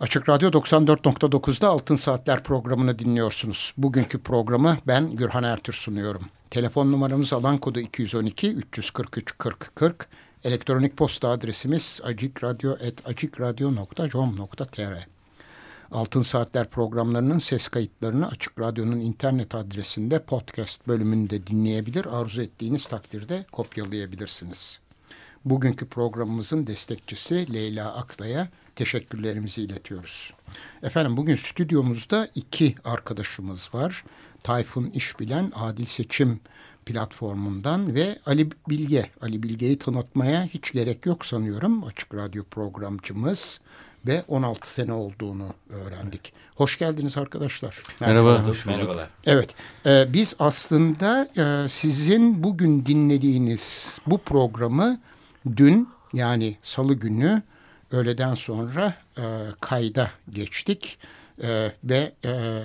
Açık Radyo 94.9'da Altın Saatler programını dinliyorsunuz. Bugünkü programı ben Gürhan Ertür sunuyorum. Telefon numaramız alan kodu 212 343 40 40. Elektronik posta adresimiz acikradyo.com.tr Altın Saatler programlarının ses kayıtlarını Açık Radyo'nun internet adresinde podcast bölümünde dinleyebilir. Arzu ettiğiniz takdirde kopyalayabilirsiniz. Bugünkü programımızın destekçisi Leyla Aklay'a teşekkürlerimizi iletiyoruz. Efendim bugün stüdyomuzda iki arkadaşımız var. Tayfun İşbilen Adil Seçim platformundan ve Ali Bilge. Ali Bilge'yi tanıtmaya hiç gerek yok sanıyorum. Açık Radyo programcımız ve 16 sene olduğunu öğrendik. Hoş geldiniz arkadaşlar. Merhaba. Merhaba. Hoş Merhabalar. Evet. E, biz aslında e, sizin bugün dinlediğiniz bu programı dün yani salı günü öğleden sonra e, kayda geçtik e, ve e,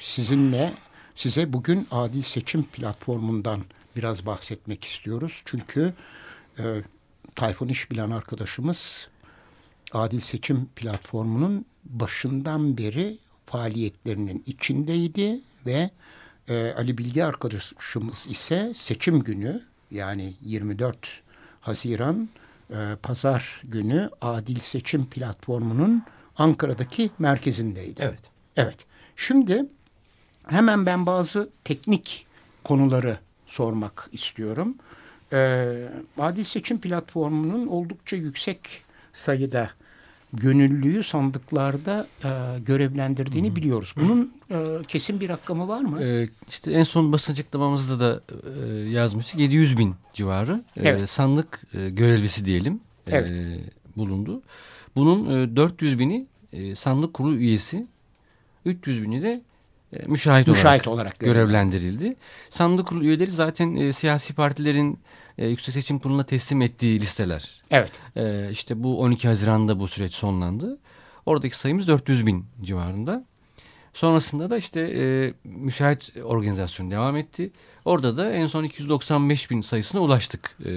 sizinle size bugün adil seçim platformundan biraz bahsetmek istiyoruz. Çünkü e, Tayfun bilen arkadaşımız adil seçim platformunun başından beri faaliyetlerinin içindeydi ve e, Ali Bilge arkadaşımız ise seçim günü yani 24 Haziran e, pazar günü Adil Seçim Platformu'nun Ankara'daki merkezindeydi. Evet. Evet. Şimdi hemen ben bazı teknik konuları sormak istiyorum. Ee, Adil Seçim Platformu'nun oldukça yüksek sayıda gönüllüyü sandıklarda e, görevlendirdiğini Hı. biliyoruz. Bunun e, kesin bir rakamı var mı? Ee, işte en son basın açıklamamızda da e, yazmıştık. 700 bin civarı e, evet. sandık e, görevlisi diyelim e, evet. bulundu. Bunun e, 400 bini e, sandık kurulu üyesi, 300 bini de e, müşahit, müşahit olarak, olarak görevlendirildi. Sandık kurulu üyeleri zaten e, siyasi partilerin e, Yüksek Seçim Kurulu'na teslim ettiği listeler. Evet. E, işte bu 12 Haziran'da bu süreç sonlandı. Oradaki sayımız 400 bin civarında. Sonrasında da işte e, müşahit organizasyon devam etti. Orada da en son 295 bin sayısına ulaştık e,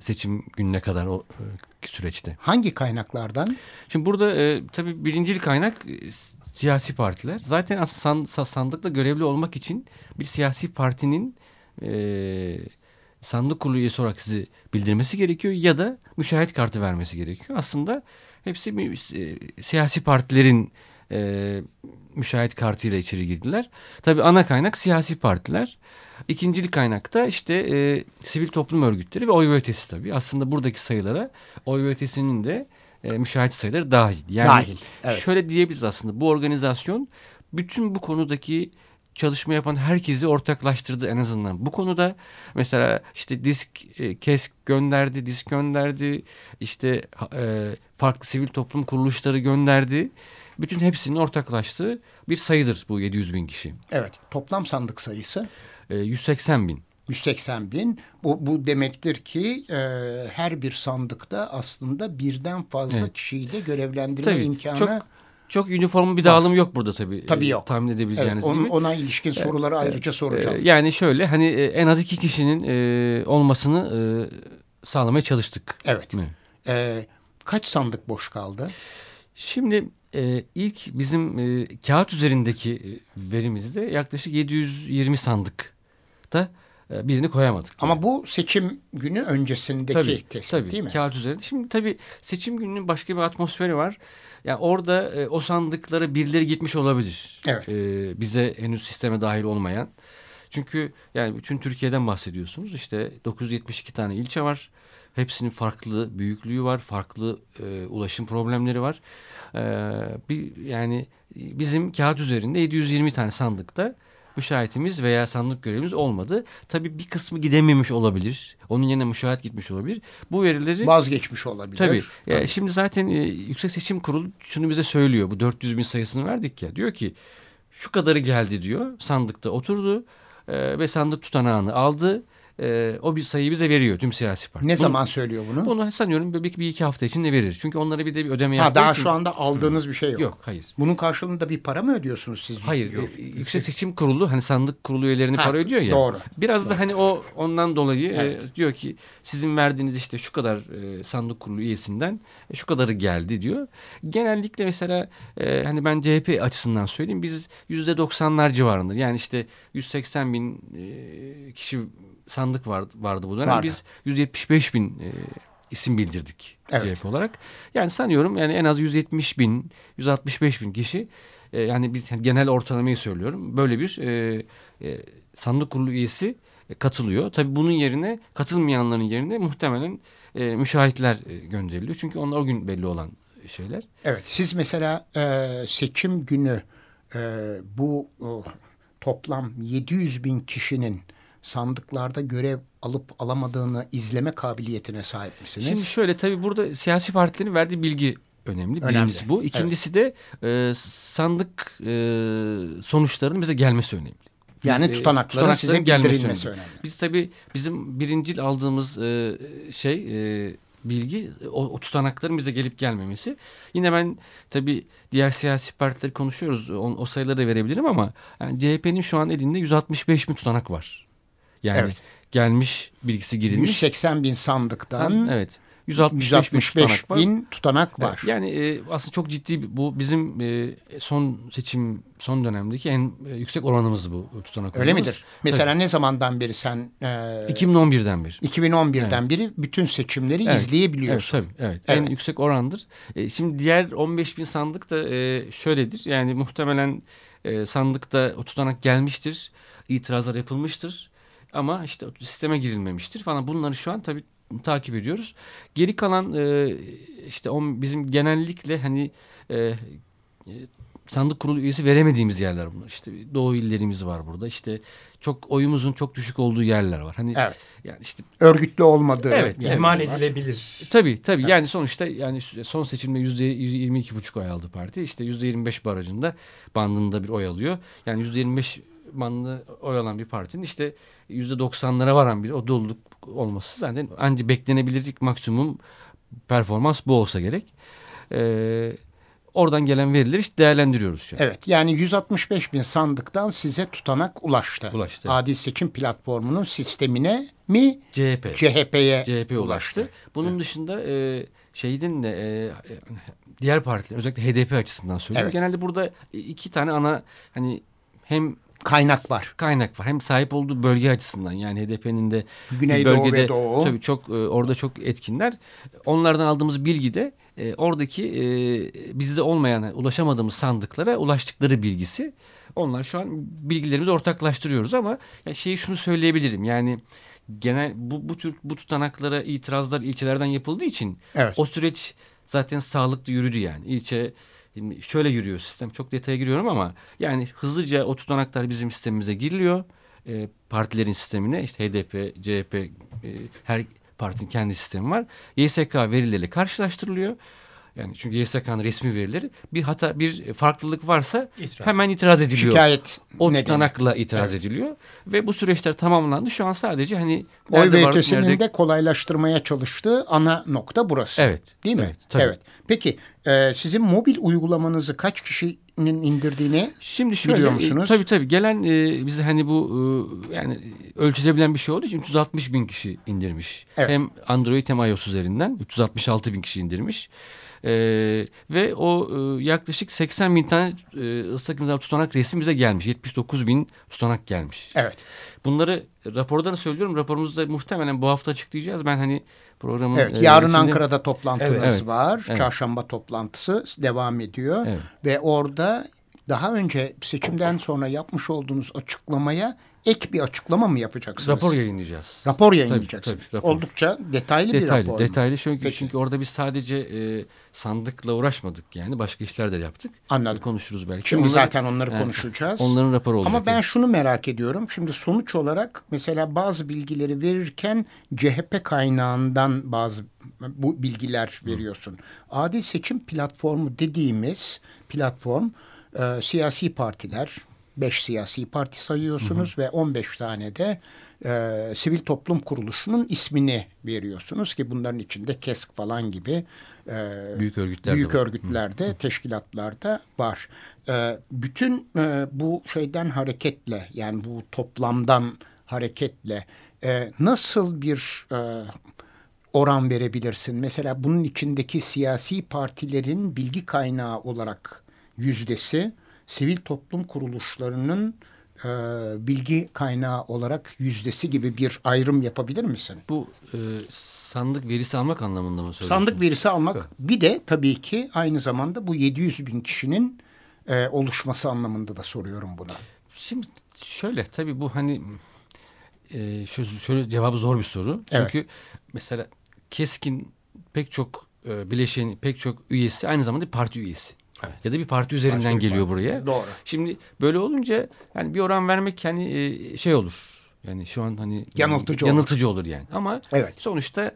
seçim gününe kadar o e, süreçte. Hangi kaynaklardan? Şimdi burada e, tabii birincil kaynak e, siyasi partiler. Zaten aslında sandıkta görevli olmak için bir siyasi partinin e, sandık kurulu üyesi olarak sizi bildirmesi gerekiyor ya da müşahit kartı vermesi gerekiyor. Aslında hepsi e, siyasi partilerin e, müşahit kartıyla içeri girdiler. Tabii ana kaynak siyasi partiler. İkincili kaynak da işte e, sivil toplum örgütleri ve oy ve ötesi tabii. Aslında buradaki sayılara oy ve ötesinin de e, müşahit sayıları dahil. Yani dahil, evet. şöyle diyebiliriz aslında bu organizasyon bütün bu konudaki çalışma yapan herkesi ortaklaştırdı en azından. Bu konuda mesela işte disk e, kesk gönderdi, disk gönderdi, işte e, farklı sivil toplum kuruluşları gönderdi. Bütün hepsinin ortaklaştığı bir sayıdır bu 700 bin kişi. Evet, toplam sandık sayısı? E, 180 bin. 180 bin. Bu, bu demektir ki e, her bir sandıkta aslında birden fazla evet. kişiyi de görevlendirme Tabii, imkanı çok çok üniform bir dağılım yok burada tabii. Tabii yok. Tahmin edebileceğiniz evet, gibi. Ona ilişkin soruları evet, ayrıca soracağım. E, yani şöyle hani e, en az iki kişinin e, olmasını e, sağlamaya çalıştık. Evet. evet. E, kaç sandık boş kaldı? Şimdi e, ilk bizim e, kağıt üzerindeki e, verimizde yaklaşık 720 sandıkta e, birini koyamadık. Ama yani. bu seçim günü öncesindeki tabii, tespit tabii, değil mi? Kağıt üzerinde. Şimdi tabii seçim gününün başka bir atmosferi var. Yani orada e, o sandıklara birileri gitmiş olabilir. Evet. E, bize henüz sisteme dahil olmayan. Çünkü yani bütün Türkiye'den bahsediyorsunuz. İşte 972 tane ilçe var. Hepsinin farklı büyüklüğü var, farklı e, ulaşım problemleri var. E, bir yani bizim kağıt üzerinde 720 tane sandıkta müşahitimiz veya sandık görevimiz olmadı. Tabii bir kısmı gidememiş olabilir. Onun yerine müşahit gitmiş olabilir. Bu verileri... Vazgeçmiş olabilir. Tabii. tabii. şimdi zaten e, Yüksek Seçim Kurulu şunu bize söylüyor. Bu 400 bin sayısını verdik ya. Diyor ki şu kadarı geldi diyor. Sandıkta oturdu e, ve sandık tutanağını aldı. E, o bir sayıyı bize veriyor tüm siyasi parti. Ne bunu, zaman söylüyor bunu? Bunu sanıyorum bir, bir iki hafta içinde verir. Çünkü onlara bir de bir ödeme ha, yaptığı daha için. şu anda aldığınız bir şey yok. Yok hayır. Bunun karşılığında bir para mı ödüyorsunuz siz? Hayır, Yok. e, Yüksek Seçim Kurulu hani sandık kurulu üyelerini Ha, para ödüyor ya. doğru. Biraz da hani o ondan dolayı Evet. e, diyor ki sizin verdiğiniz işte şu kadar e, sandık kurulu üyesinden e, şu kadarı geldi diyor. Genellikle mesela e, hani ben CHP açısından söyleyeyim biz yüzde doksanlar civarında yani işte 180 bin e, kişi sandık vardı, vardı bu dönem. Vardı. Biz 175 bin e, isim bildirdik Evet. CHP olarak. Yani sanıyorum yani en az 170 bin, 165 bin kişi e, yani biz yani genel ortalamayı söylüyorum. Böyle bir e, e, sandık kurulu üyesi e, katılıyor. Tabii bunun yerine katılmayanların yerine muhtemelen e, müşahitler e, gönderiliyor. Çünkü onlar o gün belli olan şeyler. Evet, siz mesela e, seçim günü e, bu o, toplam 700 bin kişinin sandıklarda görev alıp alamadığını izleme kabiliyetine sahip misiniz? Şimdi şöyle tabii burada siyasi partilerin verdiği bilgi önemli. Önemli. Birincisi bu. İkincisi de e, sandık e, sonuçlarının bize gelmesi önemli. yani e, tutanakların tutanakların gelmesi bildirilmesi önemli. önemli. Biz tabii bizim birincil aldığımız e, şey e, bilgi o, o tutanakların bize gelip gelmemesi. Yine ben tabii diğer siyasi partileri konuşuyoruz. O, o sayıları da verebilirim ama yani CHP'nin şu an elinde 165 bin tutanak var. Yani Evet. gelmiş bilgisi girilmiş. 180 bin sandıktan Evet. 165, bin 165 tutanak var. bin tutanak Evet, var. yani e, aslında çok ciddi bu bizim e, son seçim son dönemdeki en e, yüksek oranımız bu tutanak Öyle oranımız. midir? Mesela ne zamandan beri sen e, 2011'den beri. 2011'den beri bütün seçimleri Evet, izleyebiliyorsun. Evet, tabii, evet. Evet. En yüksek orandır. E, şimdi diğer 15 bin sandık da e, şöyledir. Yani muhtemelen e, sandıkta o tutanak gelmiştir. itirazlar yapılmıştır. Ama işte sisteme girilmemiştir falan. Bunları şu an tabii takip ediyoruz. Geri kalan e, işte on, bizim genellikle hani e, e, sandık kurulu üyesi veremediğimiz yerler bunlar. İşte doğu illerimiz var burada. İşte çok oyumuzun çok düşük olduğu yerler var. Hani Evet. yani işte Örgütlü olmadığı Evet, var. edilebilir. Tabii tabii yani sonuçta yani son seçimde yüzde yirmi iki buçuk oy aldı parti. İşte yüzde yirmi beş barajında bandında bir oy alıyor. Yani yüzde yirmi beş bandında oy alan bir partinin işte yüzde doksanlara varan bir o doluluk olması zaten anca beklenebilecek maksimum performans bu olsa gerek. Ee, oradan gelen verileri işte değerlendiriyoruz şu an. Evet yani 165 bin sandıktan size tutanak ulaştı. Ulaştı. Adil seçim platformunun sistemine mi CHP. CHP'ye CHP ulaştı. Bunun dışında e, şeyden de e, diğer partiler özellikle HDP açısından söylüyorum. Evet. Genelde burada iki tane ana hani hem Kaynak var. kaynak var hem sahip olduğu bölge açısından yani HDP'nin de Güneydoğu bölgede ve Doğu. tabii çok e, orada çok etkinler. Onlardan aldığımız bilgi de e, oradaki e, bizde olmayan ulaşamadığımız sandıklara ulaştıkları bilgisi. Onlar şu an bilgilerimizi ortaklaştırıyoruz ama yani şeyi şunu söyleyebilirim. Yani genel bu bu tür bu tutanaklara itirazlar ilçelerden yapıldığı için Evet. o süreç zaten sağlıklı yürüdü yani. İlçe şimdi şöyle yürüyor sistem. Çok detaya giriyorum ama yani hızlıca o tutanaklar bizim sistemimize giriliyor. E, partilerin sistemine işte HDP, CHP e, her partinin kendi sistemi var. YSK verileriyle karşılaştırılıyor. Yani çünkü YSK'nın resmi verileri bir hata bir farklılık varsa İtiraz. hemen itiraz ediliyor. Şikayet O tutanakla itiraz ediliyor ve bu süreçler tamamlandı. Şu an sadece hani Oy ve ötesinin nerede- de kolaylaştırmaya çalıştığı ana nokta burası. Evet. Değil mi? Evet, tabii. Peki e, sizin mobil uygulamanızı kaç kişinin indirdiğini Şimdi şöyle Biliyor e, musunuz? tabii tabii gelen e, bize hani bu e, yani ölçülebilen bir şey olduğu için 360 bin kişi indirmiş. Evet. Hem Android hem iOS üzerinden 366 bin kişi indirmiş. E, ve o e, yaklaşık 80 bin tane e, ıslak imza tutanak resmi bize gelmiş. 79 bin tutanak gelmiş. Evet. Bunları rapordan söylüyorum. Raporumuzda muhtemelen bu hafta açıklayacağız. Ben hani programın Evet, e, yarın içinde- Ankara'da toplantınız Evet, evet, var. evet. Çarşamba toplantısı devam ediyor. Evet. Ve orada daha önce seçimden sonra yapmış olduğunuz açıklamaya ek bir açıklama mı yapacaksınız? rapor yayınlayacağız. Rapor yayınlayacaksınız. Tabii, tabii, rapor. Oldukça detaylı, bir Detaylı, rapor. mu? detaylı çünkü, Peki. çünkü orada biz sadece e, sandıkla uğraşmadık yani başka işler de yaptık. Anladım. Konuşuruz belki. Şimdi Onları- zaten onları Evet, konuşacağız. Onların raporu olacak. Ama ben yani. şunu merak ediyorum. Şimdi sonuç olarak mesela bazı bilgileri verirken CHP kaynağından bazı bu bilgiler veriyorsun. Adil seçim platformu dediğimiz platform e, siyasi partiler, beş siyasi parti sayıyorsunuz ve 15 tane de e, sivil toplum kuruluşunun ismini veriyorsunuz ki bunların içinde KESK falan gibi e, büyük örgütler büyük de örgütlerde, teşkilatlarda var. E, bütün e, bu şeyden hareketle yani bu toplamdan hareketle e, nasıl bir e, oran verebilirsin? Mesela bunun içindeki siyasi partilerin bilgi kaynağı olarak yüzdesi, sivil toplum kuruluşlarının e, bilgi kaynağı olarak yüzdesi gibi bir ayrım yapabilir misin? Bu e, sandık verisi almak anlamında mı söylüyorsun? Sandık verisi almak bir de tabii ki aynı zamanda bu 700 bin kişinin e, oluşması anlamında da soruyorum buna. Şimdi şöyle tabii bu hani e, şöyle, şöyle cevabı zor bir soru. Evet. Çünkü mesela Keskin pek çok e, bileşen pek çok üyesi aynı zamanda parti üyesi. Evet. Ya da bir parti üzerinden Başka geliyor parti. buraya. Doğru. Şimdi böyle olunca yani bir oran vermek hani e, şey olur. Yani şu an hani Yanıltıcı olur. yanıltıcı olur yani. Ama Evet. sonuçta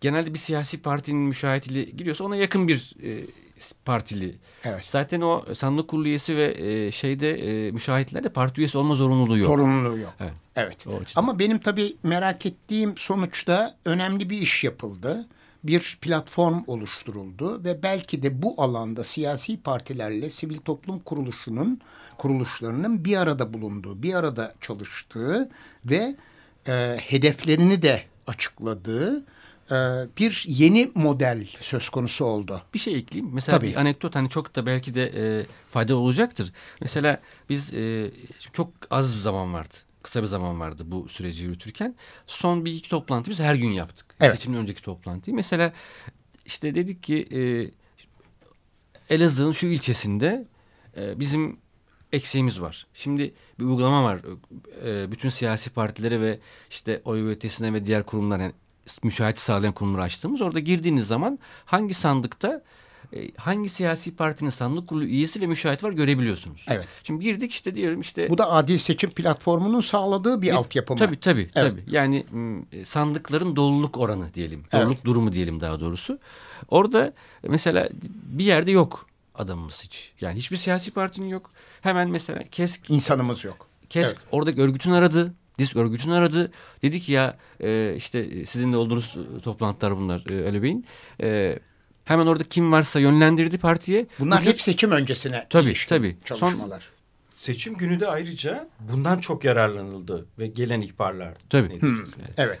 genelde bir siyasi partinin müşahitliği giriyorsa ona yakın bir e, partili. Evet. Zaten o sandık kurulu üyesi ve e, şeyde e, müşahitlerde parti üyesi olma zorunluluğu yok. Sorumluluğu yok. Evet. Evet. Ama benim tabii merak ettiğim sonuçta önemli bir iş yapıldı. Bir platform oluşturuldu ve belki de bu alanda siyasi partilerle sivil toplum kuruluşunun kuruluşlarının bir arada bulunduğu, bir arada çalıştığı ve e, hedeflerini de açıkladığı e, bir yeni model söz konusu oldu. Bir şey ekleyeyim. Mesela Tabii. bir anekdot hani çok da belki de e, fayda olacaktır. Mesela biz e, çok az zaman vardı. Kısa bir zaman vardı bu süreci yürütürken. Son bir iki toplantı biz her gün yaptık. Evet. Seçimden önceki toplantıyı. Mesela işte dedik ki e, Elazığ'ın şu ilçesinde e, bizim eksiğimiz var. Şimdi bir uygulama var. E, bütün siyasi partilere ve işte oy ve ötesine ve diğer kurumlar yani müşahit sağlayan kurumları açtığımız orada girdiğiniz zaman hangi sandıkta e, hangi siyasi partinin sandık kurulu üyesi ve müşahit var görebiliyorsunuz. Evet. Şimdi girdik işte diyorum işte Bu da adil seçim platformunun sağladığı bir altyapı mı? Tabii tabii Evet. tabii. Yani m, sandıkların doluluk oranı diyelim. Evet. Doluluk durumu diyelim daha doğrusu. Orada mesela bir yerde yok adamımız hiç. Yani hiçbir siyasi partinin yok. Hemen mesela KESK, İnsanımız yok. KESK Evet. oradaki örgütünü aradı. Disk örgütünü aradı. Dedi ki ya e, işte e, sizin de olduğunuz e, toplantılar bunlar e, Ali Bey'in. E, hemen orada kim varsa yönlendirdi partiye. Bunlar Bu tür- hep seçim öncesine Tabii, ilişkin tabii. Son- çalışmalar. Seçim günü de ayrıca bundan çok yararlanıldı ve gelen ihbarlar. Tabii. neticesinde. Evet.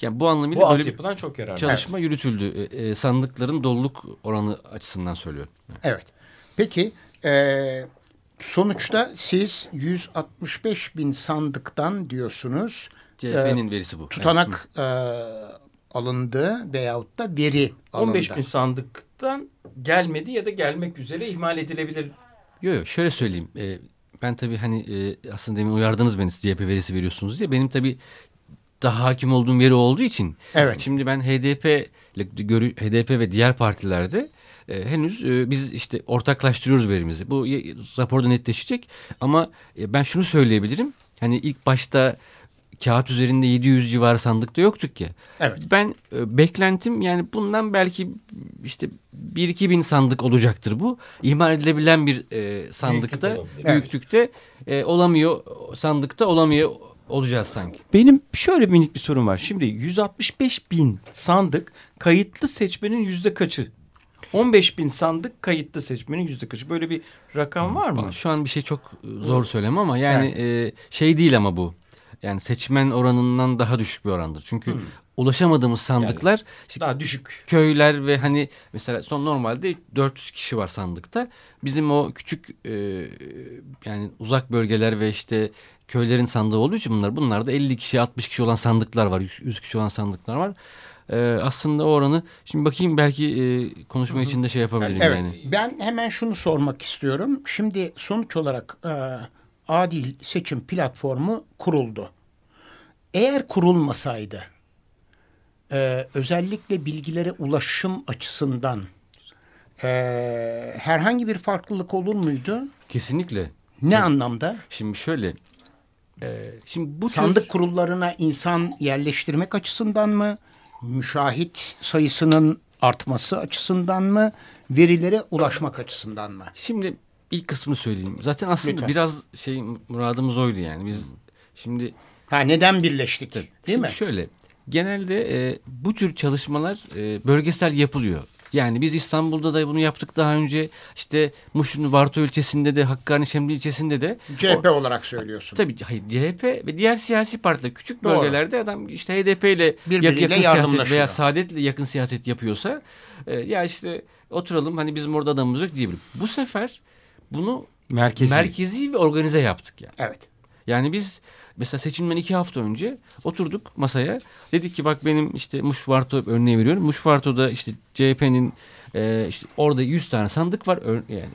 Yani bu anlamıyla Bu böyle bir altyapıdan çok yararlanıldı. çalışma yürütüldü. E, e, sandıkların doluluk oranı açısından söylüyorum. Evet. Peki e, sonuçta siz 165 bin sandıktan diyorsunuz CHP'nin verisi bu. tutanak e, alındı veyahut da veri alındı. 15 bin sandıktan gelmedi ya da gelmek üzere ihmal edilebilir. Yok yok şöyle söyleyeyim. Ee, ben tabii hani e, aslında demin uyardınız beni CHP verisi veriyorsunuz diye. Benim tabii daha hakim olduğum veri olduğu için. Evet. Şimdi ben HDP HDP ve diğer partilerde e, henüz e, biz işte ortaklaştırıyoruz verimizi. Bu raporda netleşecek ama e, ben şunu söyleyebilirim. Hani ilk başta kağıt üzerinde 700 civarı sandıkta yoktuk ya. Evet. Ben e, beklentim yani bundan belki işte 1-2 bin sandık olacaktır bu. İhmal edilebilen bir e, sandıkta, büyüklükte e, olamıyor, sandıkta olamıyor olacağız sanki. Benim şöyle minik bir sorum var. Şimdi 165 bin sandık kayıtlı seçmenin yüzde kaçı? 15 bin sandık kayıtlı seçmenin yüzde kaçı? Böyle bir rakam var mı? Şu an bir şey çok e, zor söylem ama yani e, şey değil ama bu. Yani seçmen oranından daha düşük bir orandır. Çünkü ulaşamadığımız sandıklar işte Daha düşük. köyler ve hani mesela son normalde 400 kişi var sandıkta. Bizim o küçük e, yani uzak bölgeler ve işte köylerin sandığı olduğu için bunlar. Bunlarda 50 kişi 60 kişi olan sandıklar var. 100 100 kişi olan sandıklar var. E, aslında o oranı şimdi bakayım belki e, konuşma içinde şey yapabilirim Evet. yani. Ben hemen şunu sormak istiyorum. Şimdi sonuç olarak e, adil seçim platformu kuruldu. Eğer kurulmasaydı e, özellikle bilgilere ulaşım açısından e, herhangi bir farklılık olur muydu? Kesinlikle. Ne anlamda? Şimdi şöyle e, şimdi bu tür- Sandık kurullarına insan yerleştirmek açısından mı? Müşahit sayısının artması açısından mı? Verilere ulaşmak açısından mı? Şimdi ilk kısmını söyleyeyim. Zaten aslında Lütfen. biraz şey muradımız oydu yani. Biz şimdi Ha neden birleştik? Değil Şimdi mi? şöyle genelde e, bu tür çalışmalar e, bölgesel yapılıyor. Yani biz İstanbul'da da bunu yaptık daha önce. İşte Muş'un Varto ilçesinde de Hakkari Şemli ilçesinde de. CHP olarak söylüyorsun. Tabii hayır CHP ve diğer siyasi partiler küçük Doğru. bölgelerde adam işte HDP ile Birbiriyle yakın siyaset veya Saadet'le yakın siyaset yapıyorsa e, ya işte oturalım hani bizim orada adamımız yok diyebilirim. Bu sefer bunu Merkezi. merkezi ve organize yaptık yani. Evet. Yani biz mesela seçimden iki hafta önce oturduk masaya. Dedik ki bak benim işte Muş Varto örneği veriyorum. Muş Varto'da işte CHP'nin e, işte orada 100 tane sandık var. Yani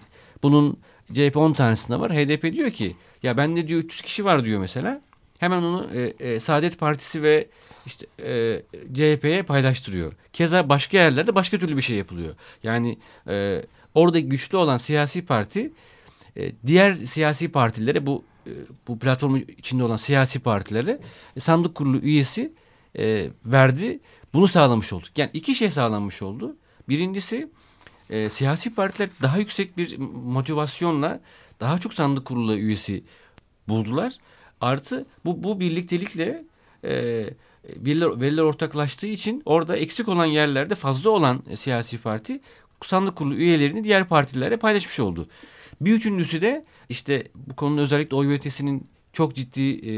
bunun CHP 10 tanesinde var. HDP diyor ki ya bende diyor 300 kişi var diyor mesela. Hemen onu e, e, Saadet Partisi ve işte e, CHP'ye paylaştırıyor. Keza başka yerlerde başka türlü bir şey yapılıyor. Yani e, orada güçlü olan siyasi parti e, diğer siyasi partilere bu e, bu platformun içinde olan siyasi partilere e, sandık kurulu üyesi verdi. Bunu sağlamış olduk. Yani iki şey sağlanmış oldu. Birincisi siyasi partiler daha yüksek bir motivasyonla daha çok sandık kurulu üyesi buldular. Artı bu, bu birliktelikle veriler, veriler ortaklaştığı için orada eksik olan yerlerde fazla olan siyasi parti sandık kurulu üyelerini diğer partilere paylaşmış oldu. Bir üçüncüsü de işte bu konunun özellikle oy yönetesinin çok ciddi e,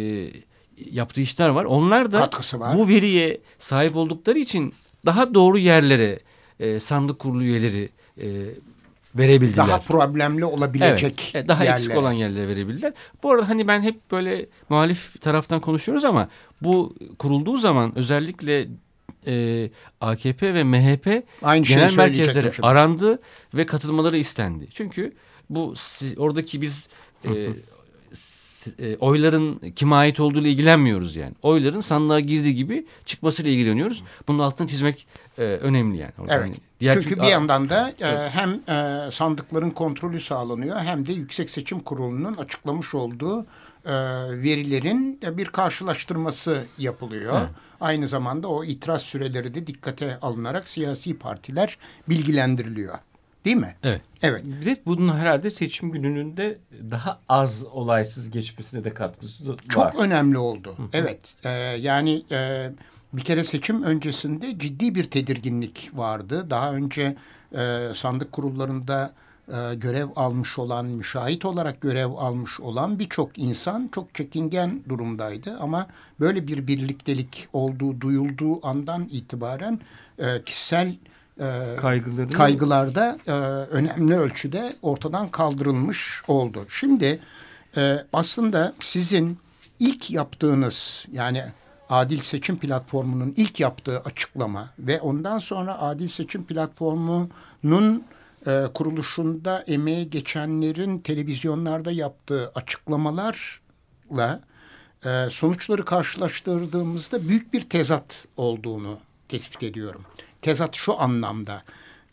yaptığı işler var. Onlar da Katkısı var. bu veriye sahip oldukları için daha doğru yerlere e, sandık kurulu üyeleri e, verebildiler. Daha problemli olabilecek Evet, daha eksik yerlere. olan yerlere verebilirler. Bu arada hani ben hep böyle muhalif taraftan konuşuyoruz ama bu kurulduğu zaman özellikle e, AKP ve MHP Aynı genel şimdi. arandı ve katılmaları istendi. Çünkü bu oradaki biz e, e, oyların kime ait olduğuyla ilgilenmiyoruz yani. Oyların sandığa girdiği gibi çıkmasıyla ilgileniyoruz. Bunun altını çizmek e, önemli yani. Orada Evet. hani diğer çünkü bir yandan da e, hem e, sandıkların kontrolü sağlanıyor hem de Yüksek Seçim Kurulu'nun açıklamış olduğu e, verilerin e, bir karşılaştırması yapılıyor. Aynı zamanda o itiraz süreleri de dikkate alınarak siyasi partiler bilgilendiriliyor. Değil mi? Evet. Evet. Bir de bunun herhalde seçim gününün de daha az olaysız geçmesine de katkısı da Çok var. önemli oldu. Evet. E, yani e, bir kere seçim öncesinde ciddi bir tedirginlik vardı. Daha önce e, sandık kurullarında e, görev almış olan, müşahit olarak görev almış olan birçok insan çok çekingen durumdaydı. Ama böyle bir birliktelik olduğu duyulduğu andan itibaren e, kişisel e, Kaygıları kaygılarda e, önemli ölçüde ortadan kaldırılmış oldu. Şimdi e, aslında sizin ilk yaptığınız yani Adil Seçim Platformu'nun ilk yaptığı açıklama ve ondan sonra Adil Seçim Platformu'nun e, kuruluşunda emeği geçenlerin televizyonlarda yaptığı açıklamalarla e, sonuçları karşılaştırdığımızda büyük bir tezat olduğunu tespit ediyorum. Tezat şu anlamda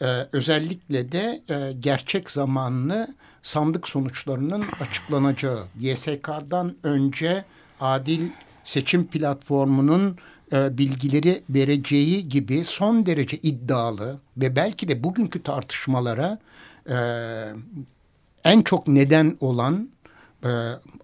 e, özellikle de e, gerçek zamanlı sandık sonuçlarının açıklanacağı YSK'dan önce adil seçim platformunun e, bilgileri vereceği gibi son derece iddialı ve belki de bugünkü tartışmalara e, en çok neden olan e,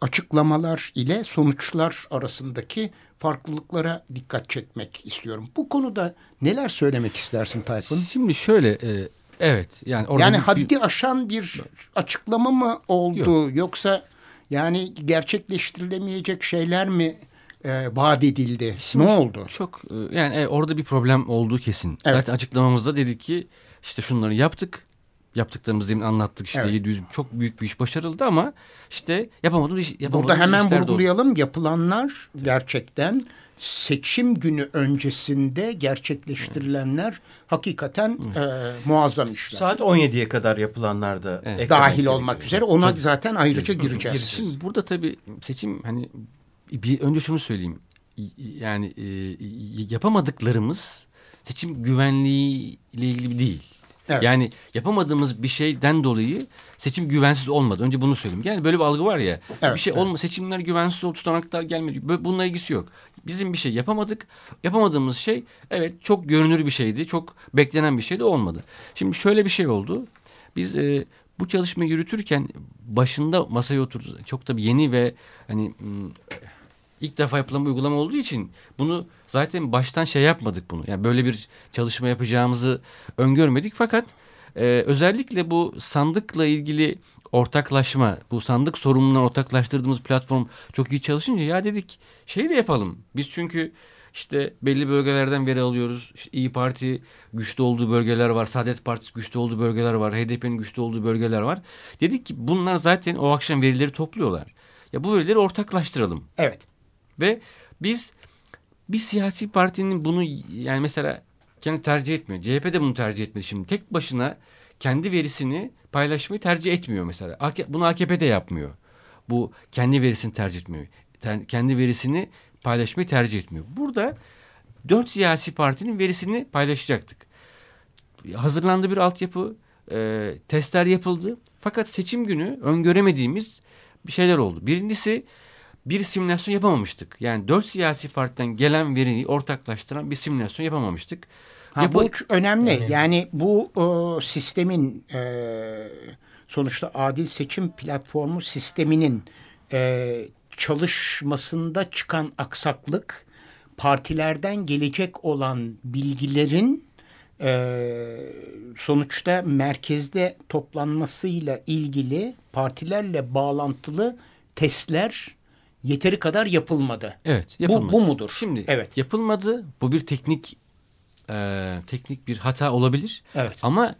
açıklamalar ile sonuçlar arasındaki farklılıklara dikkat çekmek istiyorum. Bu konuda neler söylemek istersin Tayfun? Şimdi şöyle e, evet yani Yani bir- haddi aşan bir açıklama mı oldu yoksa yani gerçekleştirilemeyecek şeyler mi e, vaat edildi? Şimdi ne oldu? Çok e, yani evet, orada bir problem olduğu kesin. Evet. Zaten açıklamamızda dedik ki işte şunları yaptık. Yaptıklarımızı demin anlattık işte Evet. 700 çok büyük bir iş başarıldı ama işte yapamadığımız iş yapamadığımız Burada hemen de oldu. vurgulayalım yapılanlar gerçekten seçim günü öncesinde gerçekleştirilenler hakikaten e, muazzam işler. Saat 17'ye kadar yapılanlar da Evet. Dahil gerekiyor. olmak üzere ona zaten ayrıca gireceğiz. Şimdi burada tabii seçim hani bir önce şunu söyleyeyim. Yani e, yapamadıklarımız seçim güvenliği ile ilgili değil. Evet. Yani yapamadığımız bir şeyden dolayı seçim güvensiz olmadı. Önce bunu söyleyeyim. Yani böyle bir algı var ya. Evet, bir şey olma seçimler güvensiz oldu, tutanaklar gelmedi. Böyle, bununla ilgisi yok. Bizim bir şey yapamadık. Yapamadığımız şey evet çok görünür bir şeydi. Çok beklenen bir şeydi olmadı. Şimdi şöyle bir şey oldu. Biz e, bu çalışmayı yürütürken başında masaya oturdu. Çok tabii yeni ve hani ilk defa yapılan bir uygulama olduğu için bunu zaten baştan şey yapmadık bunu. Yani böyle bir çalışma yapacağımızı öngörmedik fakat e, özellikle bu sandıkla ilgili ortaklaşma, bu sandık sorumluluğundan ortaklaştırdığımız platform çok iyi çalışınca ya dedik şey de yapalım. Biz çünkü işte belli bölgelerden veri alıyoruz. İşte İyi Parti güçlü olduğu bölgeler var. Saadet Partisi güçlü olduğu bölgeler var. HDP'nin güçlü olduğu bölgeler var. Dedik ki bunlar zaten o akşam verileri topluyorlar. Ya bu verileri ortaklaştıralım. Evet. Ve biz bir siyasi partinin bunu yani mesela kendi tercih etmiyor. CHP de bunu tercih etmedi şimdi. Tek başına kendi verisini paylaşmayı tercih etmiyor mesela. Bunu AKP de yapmıyor. Bu kendi verisini tercih etmiyor. Kendi verisini paylaşmayı tercih etmiyor. Burada dört siyasi partinin verisini paylaşacaktık. Hazırlandı bir altyapı, e, testler yapıldı. Fakat seçim günü öngöremediğimiz bir şeyler oldu. Birincisi bir simülasyon yapamamıştık. Yani dört siyasi partiden gelen veriyi ortaklaştıran bir simülasyon yapamamıştık. Ha, Ya bu bu- ç- önemli. Yani bu e, sistemin e, sonuçta adil seçim platformu sisteminin e, çalışmasında çıkan aksaklık partilerden gelecek olan bilgilerin e, sonuçta merkezde toplanmasıyla ilgili partilerle bağlantılı testler yeteri kadar yapılmadı. Evet, Bu, yapılmadı. bu mudur? Şimdi evet. yapılmadı. Bu bir teknik e, teknik bir hata olabilir. Evet. Ama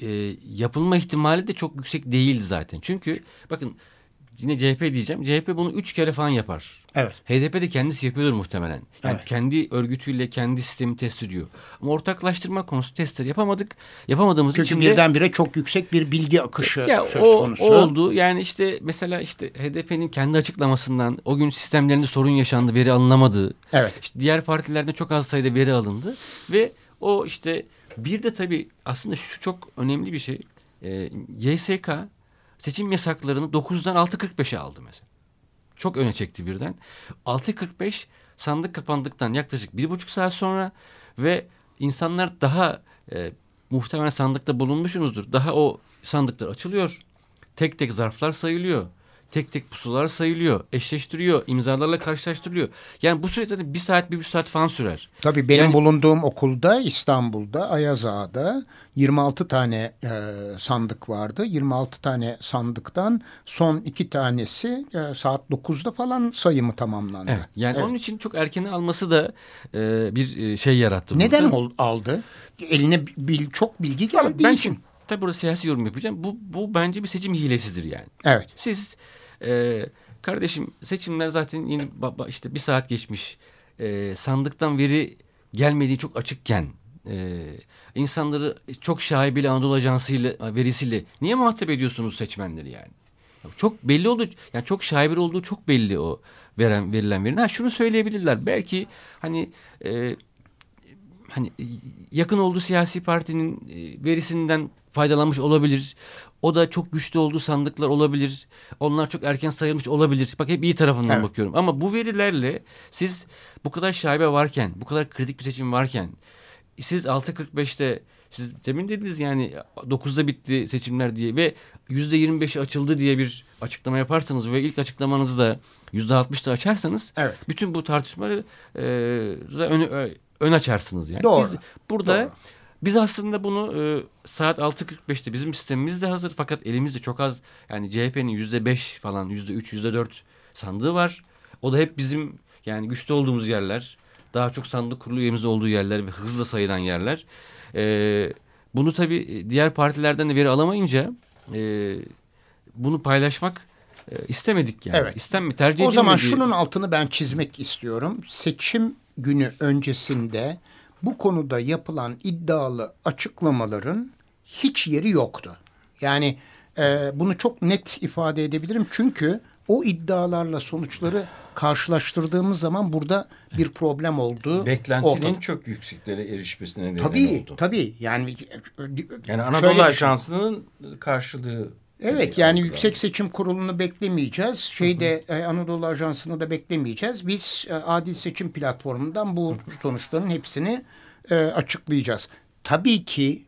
e, yapılma ihtimali de çok yüksek değil zaten. Çünkü bakın yine CHP diyeceğim. CHP bunu üç kere falan yapar. Evet. HDP de kendisi yapıyordur muhtemelen. Yani Evet. kendi örgütüyle kendi sistemi test ediyor. Ama ortaklaştırma konusu testleri yapamadık. Yapamadığımız Çünkü için de birdenbire çok yüksek bir bilgi akışı ya söz o, konusu. o oldu. Yani işte mesela işte HDP'nin kendi açıklamasından o gün sistemlerinde sorun yaşandı, veri alınamadı. Evet. İşte diğer partilerde çok az sayıda veri alındı ve o işte bir de tabii aslında şu çok önemli bir şey. Ee, YSK seçim yasaklarını 9'dan 6.45'e aldı mesela. Çok öne çekti birden. 6.45 sandık kapandıktan yaklaşık bir buçuk saat sonra ve insanlar daha e, muhtemelen sandıkta bulunmuşsunuzdur. Daha o sandıklar açılıyor. Tek tek zarflar sayılıyor. Tek tek pusular sayılıyor. Eşleştiriyor. imzalarla karşılaştırılıyor. Yani bu süreç zaten bir saat bir buçuk saat falan sürer. Tabii benim Yani- bulunduğum okulda İstanbul'da Ayaz Ağa'da 26 tane e, sandık vardı. 26 tane sandıktan son iki tanesi e, saat 9'da falan sayımı tamamlandı. Evet. Yani Evet. onun için çok erken alması da e, bir e, şey yarattı. Neden ol- aldı? Eline bil, çok bilgi geldiği Ben için. şimdi tabii burada siyasi yorum yapacağım. Bu, bu bence bir seçim hilesidir yani. Evet. Siz e, kardeşim seçimler zaten yeni işte bir saat geçmiş. E, sandıktan veri gelmediği çok açıkken e, insanları çok şaibeli Anadolu Ajansı'yla verisiyle niye muhatap ediyorsunuz seçmenleri yani? Çok belli oldu. Yani çok şaibeli olduğu çok belli o veren verilen verinin. Ha şunu söyleyebilirler. Belki hani e, hani yakın olduğu siyasi partinin e, verisinden faydalanmış olabilir. O da çok güçlü olduğu sandıklar olabilir. Onlar çok erken sayılmış olabilir. Bak hep iyi tarafından Evet. bakıyorum. Ama bu verilerle siz bu kadar şaibe varken, bu kadar kritik bir seçim varken siz 6.45'te siz demin dediniz yani 9'da bitti seçimler diye ve %25'i açıldı diye bir açıklama yaparsanız ve ilk açıklamanızı da %60'da açarsanız Evet. bütün bu tartışmaları e, ön, ön açarsınız yani. Doğru. Biz burada Doğru. Biz aslında bunu e, saat 6.45'te bizim sistemimiz de hazır fakat elimizde çok az yani CHP'nin %5 falan %3 %4 sandığı var. O da hep bizim yani güçlü olduğumuz yerler. Daha çok sandık kurulu üyemizin olduğu yerler ve hızla sayılan yerler. E, bunu tabii diğer partilerden de veri alamayınca e, bunu paylaşmak e, istemedik yani. Evet. İstenme, tercih O zaman şunun altını ben çizmek istiyorum. Seçim günü öncesinde bu konuda yapılan iddialı açıklamaların hiç yeri yoktu. Yani e, bunu çok net ifade edebilirim. Çünkü o iddialarla sonuçları karşılaştırdığımız zaman burada bir problem olduğu Beklentinin ortada. çok yükseklere erişmesine neden Tabii oldu. tabii yani Yani Anadolu şöyle düşün. Ajansı'nın karşılığı. Evet yani algılandı. Yüksek Seçim Kurulu'nu beklemeyeceğiz. Şeyde e, Anadolu Ajansı'nı da beklemeyeceğiz. Biz e, Adil Seçim Platformu'ndan bu sonuçların hepsini e, açıklayacağız. Tabii ki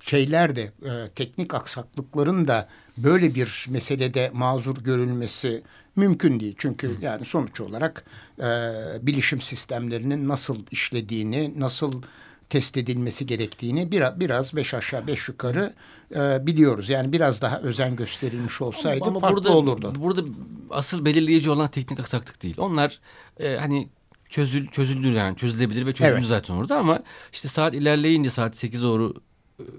şeyler de e, teknik aksaklıkların da böyle bir meselede mazur görülmesi mümkün değil. Çünkü Hı. yani sonuç olarak e, bilişim sistemlerinin nasıl işlediğini, nasıl test edilmesi gerektiğini biraz, biraz beş aşağı beş yukarı e, biliyoruz. Yani biraz daha özen gösterilmiş olsaydı ama, ama farklı burada, olurdu. Burada asıl belirleyici olan teknik aksaklık değil. Onlar e, hani çözül çözüldü yani çözülebilir ve çözüldü evet. zaten orada ama işte saat ilerleyince saat 8 doğru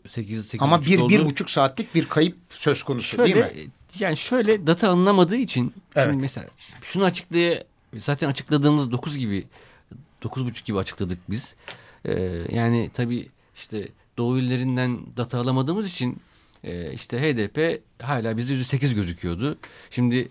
8 8 Ama bir, oldu. bir buçuk saatlik bir kayıp söz konusu şöyle, değil mi? Yani şöyle data alınamadığı için evet. şimdi mesela şunu açıklaya zaten açıkladığımız 9 gibi 9.30 gibi açıkladık biz. Ee, yani tabii işte Doğu illerinden data alamadığımız için e, işte HDP hala bizde %8 gözüküyordu. Şimdi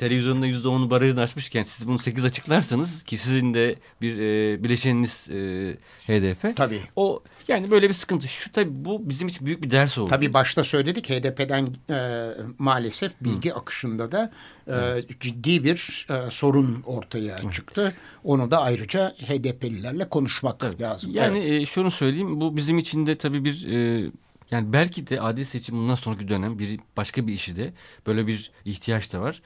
televizyonda yüzde onu barajını açmışken siz bunu sekiz açıklarsanız ki sizin de bir e, bileşeniniz e, HDP. Tabii. O yani böyle bir sıkıntı. Şu tabii bu bizim için büyük bir ders oldu. Tabii başta söyledik HDP'den e, maalesef bilgi Hı. akışında da e, ciddi bir e, sorun ortaya Hı. çıktı. Onu da ayrıca HDP'lilerle konuşmak tabii. lazım. Yani evet. e, şunu söyleyeyim bu bizim için de tabii bir e, yani belki de adil seçim bundan sonraki dönem bir başka bir işi de böyle bir ihtiyaç da var.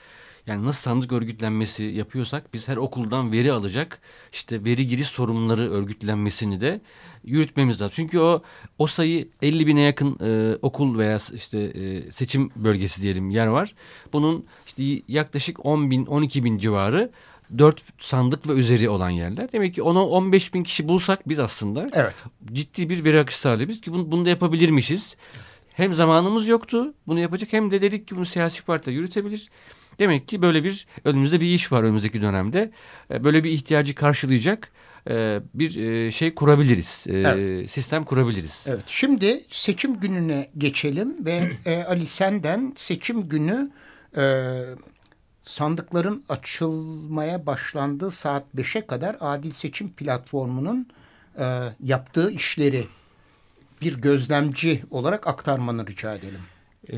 Yani nasıl sandık örgütlenmesi yapıyorsak biz her okuldan veri alacak işte veri giriş sorunları örgütlenmesini de yürütmemiz lazım. Çünkü o o sayı 50 bine yakın e, okul veya işte e, seçim bölgesi diyelim yer var. Bunun işte yaklaşık 10 bin 12 bin civarı dört sandık ve üzeri olan yerler. Demek ki onu 15 bin kişi bulsak biz aslında evet. ciddi bir veri akışı sağlayabiliriz ki bunu, bunu da yapabilirmişiz. Hem zamanımız yoktu bunu yapacak hem de dedik ki bunu siyasi partiler yürütebilir. Demek ki böyle bir önümüzde bir iş var önümüzdeki dönemde. E, böyle bir ihtiyacı karşılayacak e, bir e, şey kurabiliriz. Evet. Sistem kurabiliriz. Evet. Şimdi seçim gününe geçelim ve Ali senden seçim günü sandıkların açılmaya başlandığı saat 5'e kadar Adil Seçim Platformu'nun yaptığı işleri bir gözlemci olarak aktarmanı rica edelim. Ee,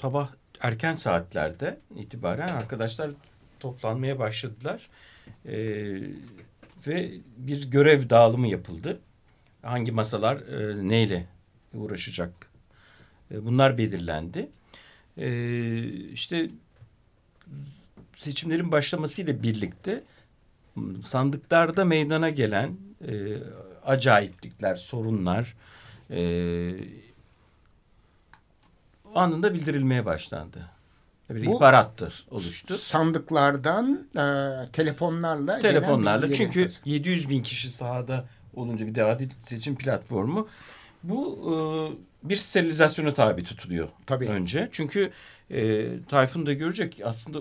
sabah erken saatlerde itibaren arkadaşlar toplanmaya başladılar. E, ve bir görev dağılımı yapıldı. Hangi masalar e, neyle uğraşacak? E, bunlar belirlendi. E, işte seçimlerin başlamasıyla birlikte sandıklarda meydana gelen e, acayiplikler, sorunlar, e, anında bildirilmeye başlandı. Bir Bu, ihbarattır oluştu. Sandıklardan e, telefonlarla telefonlarla çünkü var. 700 bin kişi sahada olunca bir de adil seçim platformu bu e, bir sterilizasyona tabi tutuluyor Tabii. önce. Çünkü e, Tayfun da görecek aslında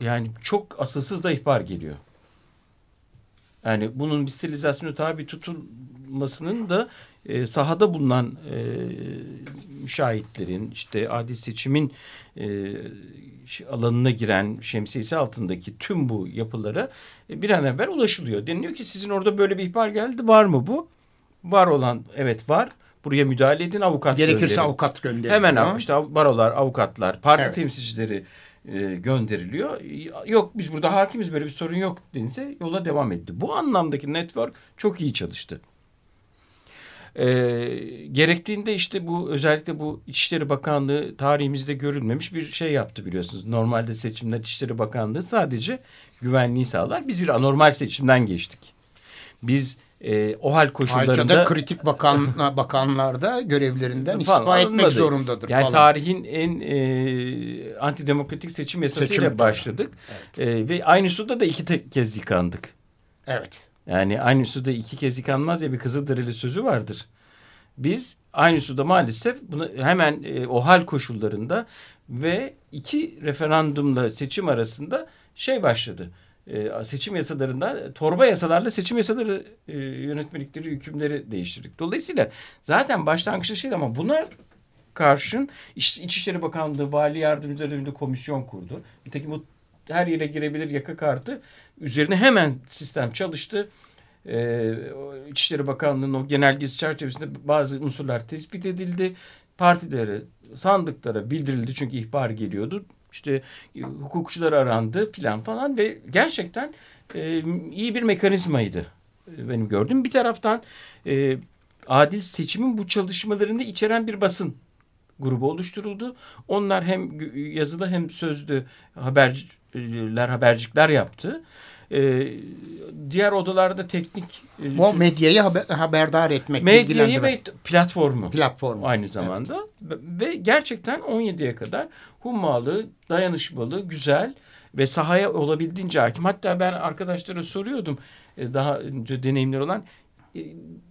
yani çok asılsız da ihbar geliyor. Yani bunun bir sterilizasyona tabi tutulmasının da e, sahada bulunan e, müşahitlerin işte adil seçimin e, alanına giren şemsiyesi altındaki tüm bu yapılara e, bir an evvel ulaşılıyor. Deniliyor ki sizin orada böyle bir ihbar geldi var mı bu? Var olan evet var. Buraya müdahale edin avukat Gerekirse gönderin. avukat gönderin. Hemen ha? işte barolar, avukatlar, parti evet. temsilcileri e, gönderiliyor. Yok biz burada hakimiz böyle bir sorun yok denilse yola devam etti. Bu anlamdaki network çok iyi çalıştı. E, gerektiğinde işte bu özellikle bu İçişleri Bakanlığı tarihimizde görülmemiş bir şey yaptı biliyorsunuz. Normalde seçimler İçişleri Bakanlığı sadece güvenliği sağlar. Biz bir anormal seçimden geçtik. Biz e, o hal koşullarında... Ayrıca da kritik bakan, bakanlar da görevlerinden istifa etmek zorundadır. Yani falan. tarihin en e, antidemokratik seçim yasasıyla seçim başladık. Evet. E, ve aynı suda da iki kez yıkandık. Evet. Yani aynı suda iki kez yıkanmaz ya bir Kızılderili sözü vardır. Biz aynı suda maalesef bunu hemen e, o hal koşullarında ve iki referandumla seçim arasında şey başladı. E, seçim yasalarında torba yasalarla seçim yasaları e, yönetmelikleri hükümleri değiştirdik. Dolayısıyla zaten başlangıçta şeydi ama bunlar karşın İç, İçişleri Bakanlığı vali yardımcıları komisyon kurdu. Nitekim bu her yere girebilir yaka kartı üzerine hemen sistem çalıştı. Ee, İçişleri Bakanlığı'nın o genelgesi çerçevesinde bazı unsurlar tespit edildi. Partilere, sandıklara bildirildi çünkü ihbar geliyordu. İşte e, hukukçular arandı filan falan ve gerçekten e, iyi bir mekanizmaydı e, benim gördüğüm. Bir taraftan e, adil seçimin bu çalışmalarını içeren bir basın grubu oluşturuldu. Onlar hem yazılı hem sözlü haberler, habercikler yaptı. Ee, diğer odalarda teknik... E, o medyayı haber, haberdar etmek, Medyayı ve platformu. Platformu. Aynı zamanda. Evet. Ve gerçekten 17'ye kadar hummalı, dayanışmalı, güzel ve sahaya olabildiğince hakim. Hatta ben arkadaşlara soruyordum e, daha önce deneyimler olan e,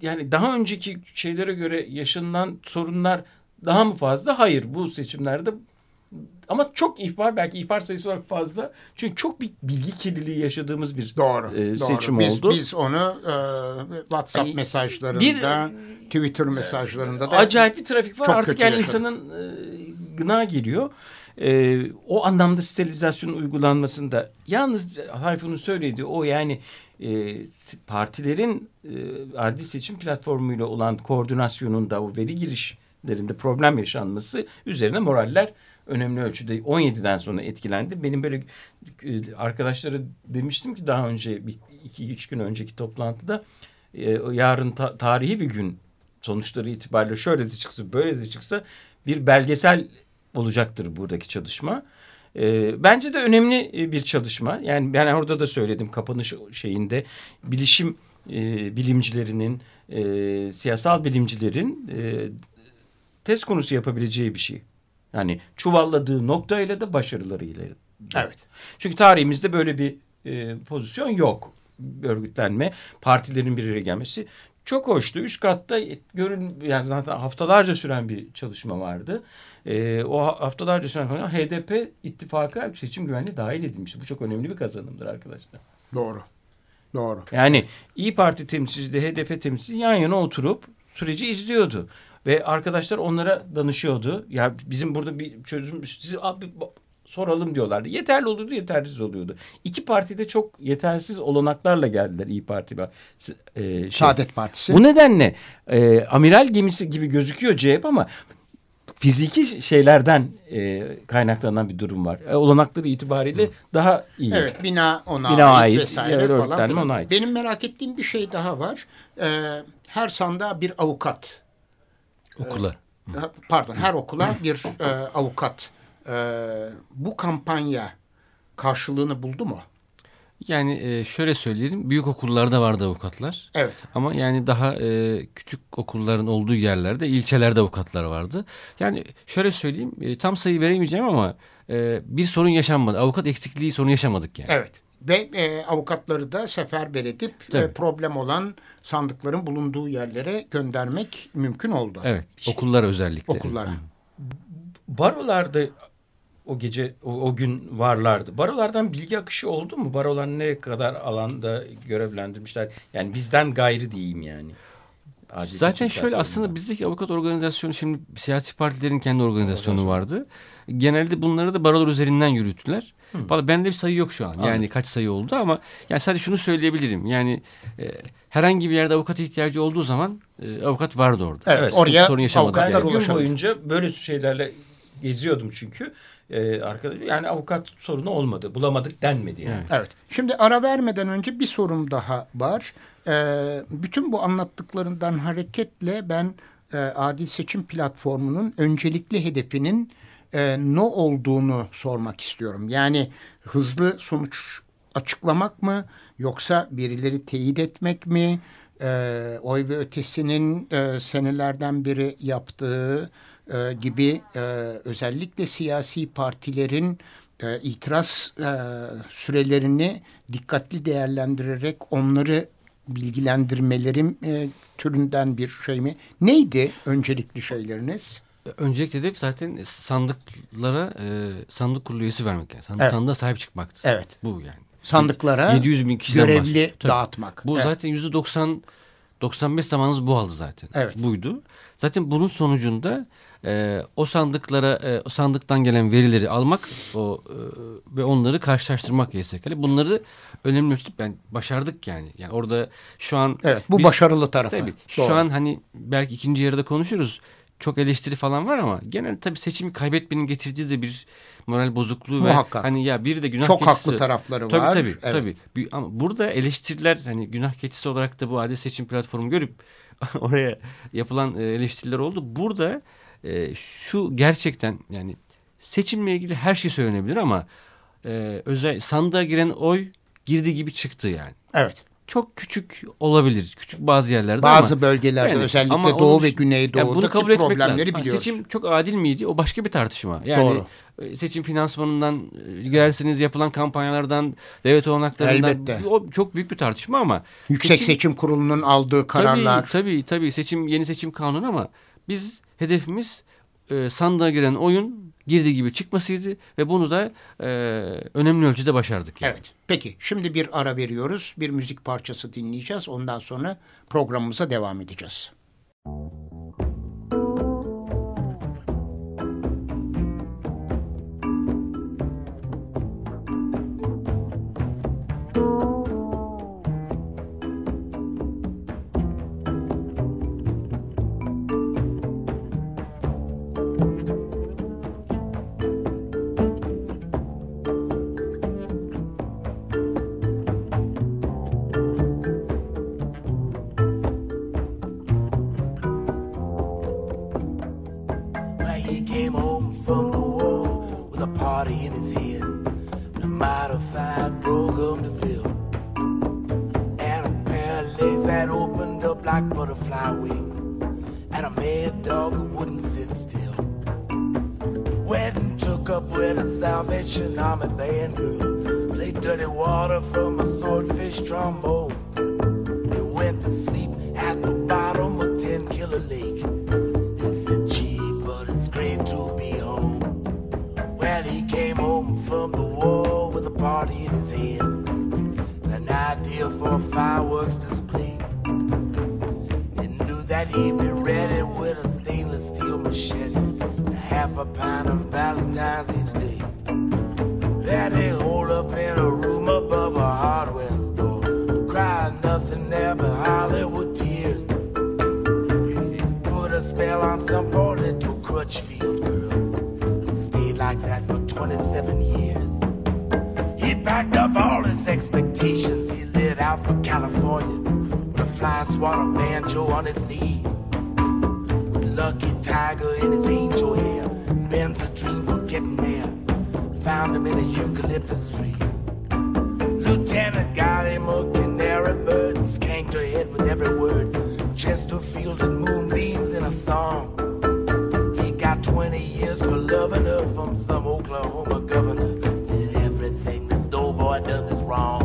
yani daha önceki şeylere göre yaşanılan sorunlar daha mı fazla? Hayır bu seçimlerde ama çok ihbar belki ihbar sayısı olarak fazla. Çünkü çok bir bilgi kirliliği yaşadığımız bir doğru, e, seçim doğru. oldu. Biz, biz onu e, WhatsApp e, mesajlarında, bir, Twitter mesajlarında da acayip bir trafik var. Artık yani insanın e, gına geliyor. E, o anlamda sterilizasyon uygulanmasında yalnız Hayfun'un söylediği o yani e, partilerin e, adli seçim platformuyla olan koordinasyonunda o veri girişlerinde problem yaşanması üzerine moraller önemli ölçüde 17'den sonra etkilendi. Benim böyle e, arkadaşlara demiştim ki daha önce bir iki üç gün önceki toplantıda e, yarın ta, tarihi bir gün sonuçları itibariyle şöyle de çıksa böyle de çıksa bir belgesel olacaktır buradaki çalışma. E, bence de önemli e, bir çalışma. Yani ben orada da söyledim kapanış şeyinde bilişim e, bilimcilerinin, e, siyasal bilimcilerin e, test konusu yapabileceği bir şey. Yani çuvalladığı noktayla da başarılarıyla. Evet. Çünkü tarihimizde böyle bir e, pozisyon yok. Örgütlenme, partilerin bir araya gelmesi çok hoştu. Üç katta görün yani zaten haftalarca süren bir çalışma vardı. E, o haftalarca süren HDP ittifaka seçim güvenliği dahil edilmişti. Bu çok önemli bir kazanımdır arkadaşlar. Doğru. Doğru. Yani İyi Parti temsilcisi de HDP temsilcisi yan yana oturup süreci izliyordu. Ve arkadaşlar onlara danışıyordu. Ya bizim burada bir çözüm sizi abi soralım diyorlardı. Yeterli oluyordu, yetersiz oluyordu. İki parti de çok yetersiz olanaklarla geldiler İyi Parti ve e, şey. Saadet Partisi. Bu nedenle e, amiral gemisi gibi gözüküyor CHP ama fiziki şeylerden e, kaynaklanan bir durum var. E, olanakları itibariyle Hı. daha iyi. Evet bina ona bina ait, ait vesaire falan. Ona ait. Benim merak ettiğim bir şey daha var. Ee, her sanda bir avukat. Okula. Ee, pardon her okula bir e, avukat. Ee, bu kampanya karşılığını buldu mu? Yani e, şöyle söyleyelim büyük okullarda vardı avukatlar. Evet. Ama yani daha e, küçük okulların olduğu yerlerde ilçelerde avukatlar vardı. Yani şöyle söyleyeyim e, tam sayı veremeyeceğim ama e, bir sorun yaşanmadı. Avukat eksikliği sorun yaşamadık yani. Evet. Ve e, avukatları da seferber edip e, problem olan sandıkların bulunduğu yerlere göndermek mümkün oldu. Evet. Okullar özellikle. Okullara. Barolarda o gece o, o gün varlardı. Barolardan bilgi akışı oldu mu? Barolar ne kadar alanda görevlendirmişler? Yani bizden gayrı diyeyim yani. Acil Zaten şöyle aslında bizdeki avukat organizasyonu şimdi siyasi partilerin kendi organizasyonu vardı. Genelde bunları da barolar üzerinden yürüttüler. Valla bende bir sayı yok şu an. Yani Anladım. kaç sayı oldu ama yani sadece şunu söyleyebilirim. Yani e, herhangi bir yerde avukat ihtiyacı olduğu zaman e, avukat vardı orada. Evet, evet oraya sorun yaşamadık. Yani. gün boyunca böyle şeylerle geziyordum çünkü e, arkadaş yani avukat sorunu olmadı. Bulamadık denmedi yani. Evet. evet. Şimdi ara vermeden önce bir sorum daha var. Ee, bütün bu anlattıklarından hareketle ben e, adil seçim platformunun öncelikli hedefinin e, ne olduğunu sormak istiyorum. Yani hızlı sonuç açıklamak mı yoksa birileri teyit etmek mi? E, oy ve ötesinin e, senelerden beri yaptığı e, gibi e, özellikle siyasi partilerin e, itiraz e, sürelerini dikkatli değerlendirerek onları bilgilendirmelerim e, türünden bir şey mi? Neydi öncelikli şeyleriniz? Öncelikle de zaten sandıklara e, sandık kurulu üyesi vermek yani. Sandık, evet. Sandığa sahip çıkmaktı. Evet. Bu yani. Sandıklara 700 bin kişiden görevli dağıtmak. Bu evet. zaten yüzde 90 95 zamanınız bu aldı zaten. Evet. Buydu. Zaten bunun sonucunda e, o sandıklara e, o sandıktan gelen verileri almak o e, ve onları karşılaştırmak YSK'le. Bunları önemli ölçüde ben başardık yani. Yani orada şu an Evet, bu biz, başarılı tarafı. Tabii. Doğru. Şu an hani belki ikinci yarıda konuşuruz. Çok eleştiri falan var ama genel tabii seçimi kaybetmenin getirdiği de bir moral bozukluğu Muhakkak. ve hani ya biri de günah Çok keçisi. haklı tarafları tabii, var. Tabii tabii. Evet. Ama burada eleştiriler hani günah keçisi olarak da bu adil seçim platformu görüp oraya yapılan e, eleştiriler oldu. Burada e, şu gerçekten yani seçimle ilgili her şey söylenebilir ama e, özel sandığa giren oy girdi gibi çıktı yani. Evet. Çok küçük olabilir. Küçük bazı yerlerde Bazı ama bölgelerde yani, özellikle ama Doğu onu- ve Güneydoğu'daki yani bunu kabul etmek problemleri lazım. Biliyoruz. Seçim çok adil miydi? O başka bir tartışma. Yani Doğru. e, seçim finansmanından e, girersiniz yapılan kampanyalardan, devlet olanaklarından Elbette. o çok büyük bir tartışma ama Yüksek seçim- Seçim Kurulu'nun aldığı kararlar. Tabii tabii tabii seçim yeni seçim kanunu ama biz hedefimiz e, sandığa giren oyun girdiği gibi çıkmasıydı ve bunu da e, önemli ölçüde başardık. Yani. Evet. Peki şimdi bir ara veriyoruz. Bir müzik parçası dinleyeceğiz. Ondan sonra programımıza devam edeceğiz. Well, Girl, played dirty water from a swordfish trombone. They went to sleep at the bottom of Ten Killer Lake. It's cheap, but it's great to be home. Well, he came home from the war with a party in his head, an idea for a fireworks display. He knew that he'd be ready with a stainless steel machete, and half a pint of Valentine's each day. That they hold up in a room above a hardware store, crying nothing there but Hollywood tears. Put a spell on some poor little Crutchfield girl. Stayed like that for 27 years. He packed up all his expectations. He lit out for California with a fly swatter banjo on his knee. With Lucky Tiger in his angel hair. Ben's a dream for getting there. Found him in a eucalyptus tree. Lieutenant got him a canary bird and skanked her head with every word. Chesterfield and moonbeams in a song. He got 20 years for loving her from some Oklahoma governor. Said everything this doughboy does is wrong.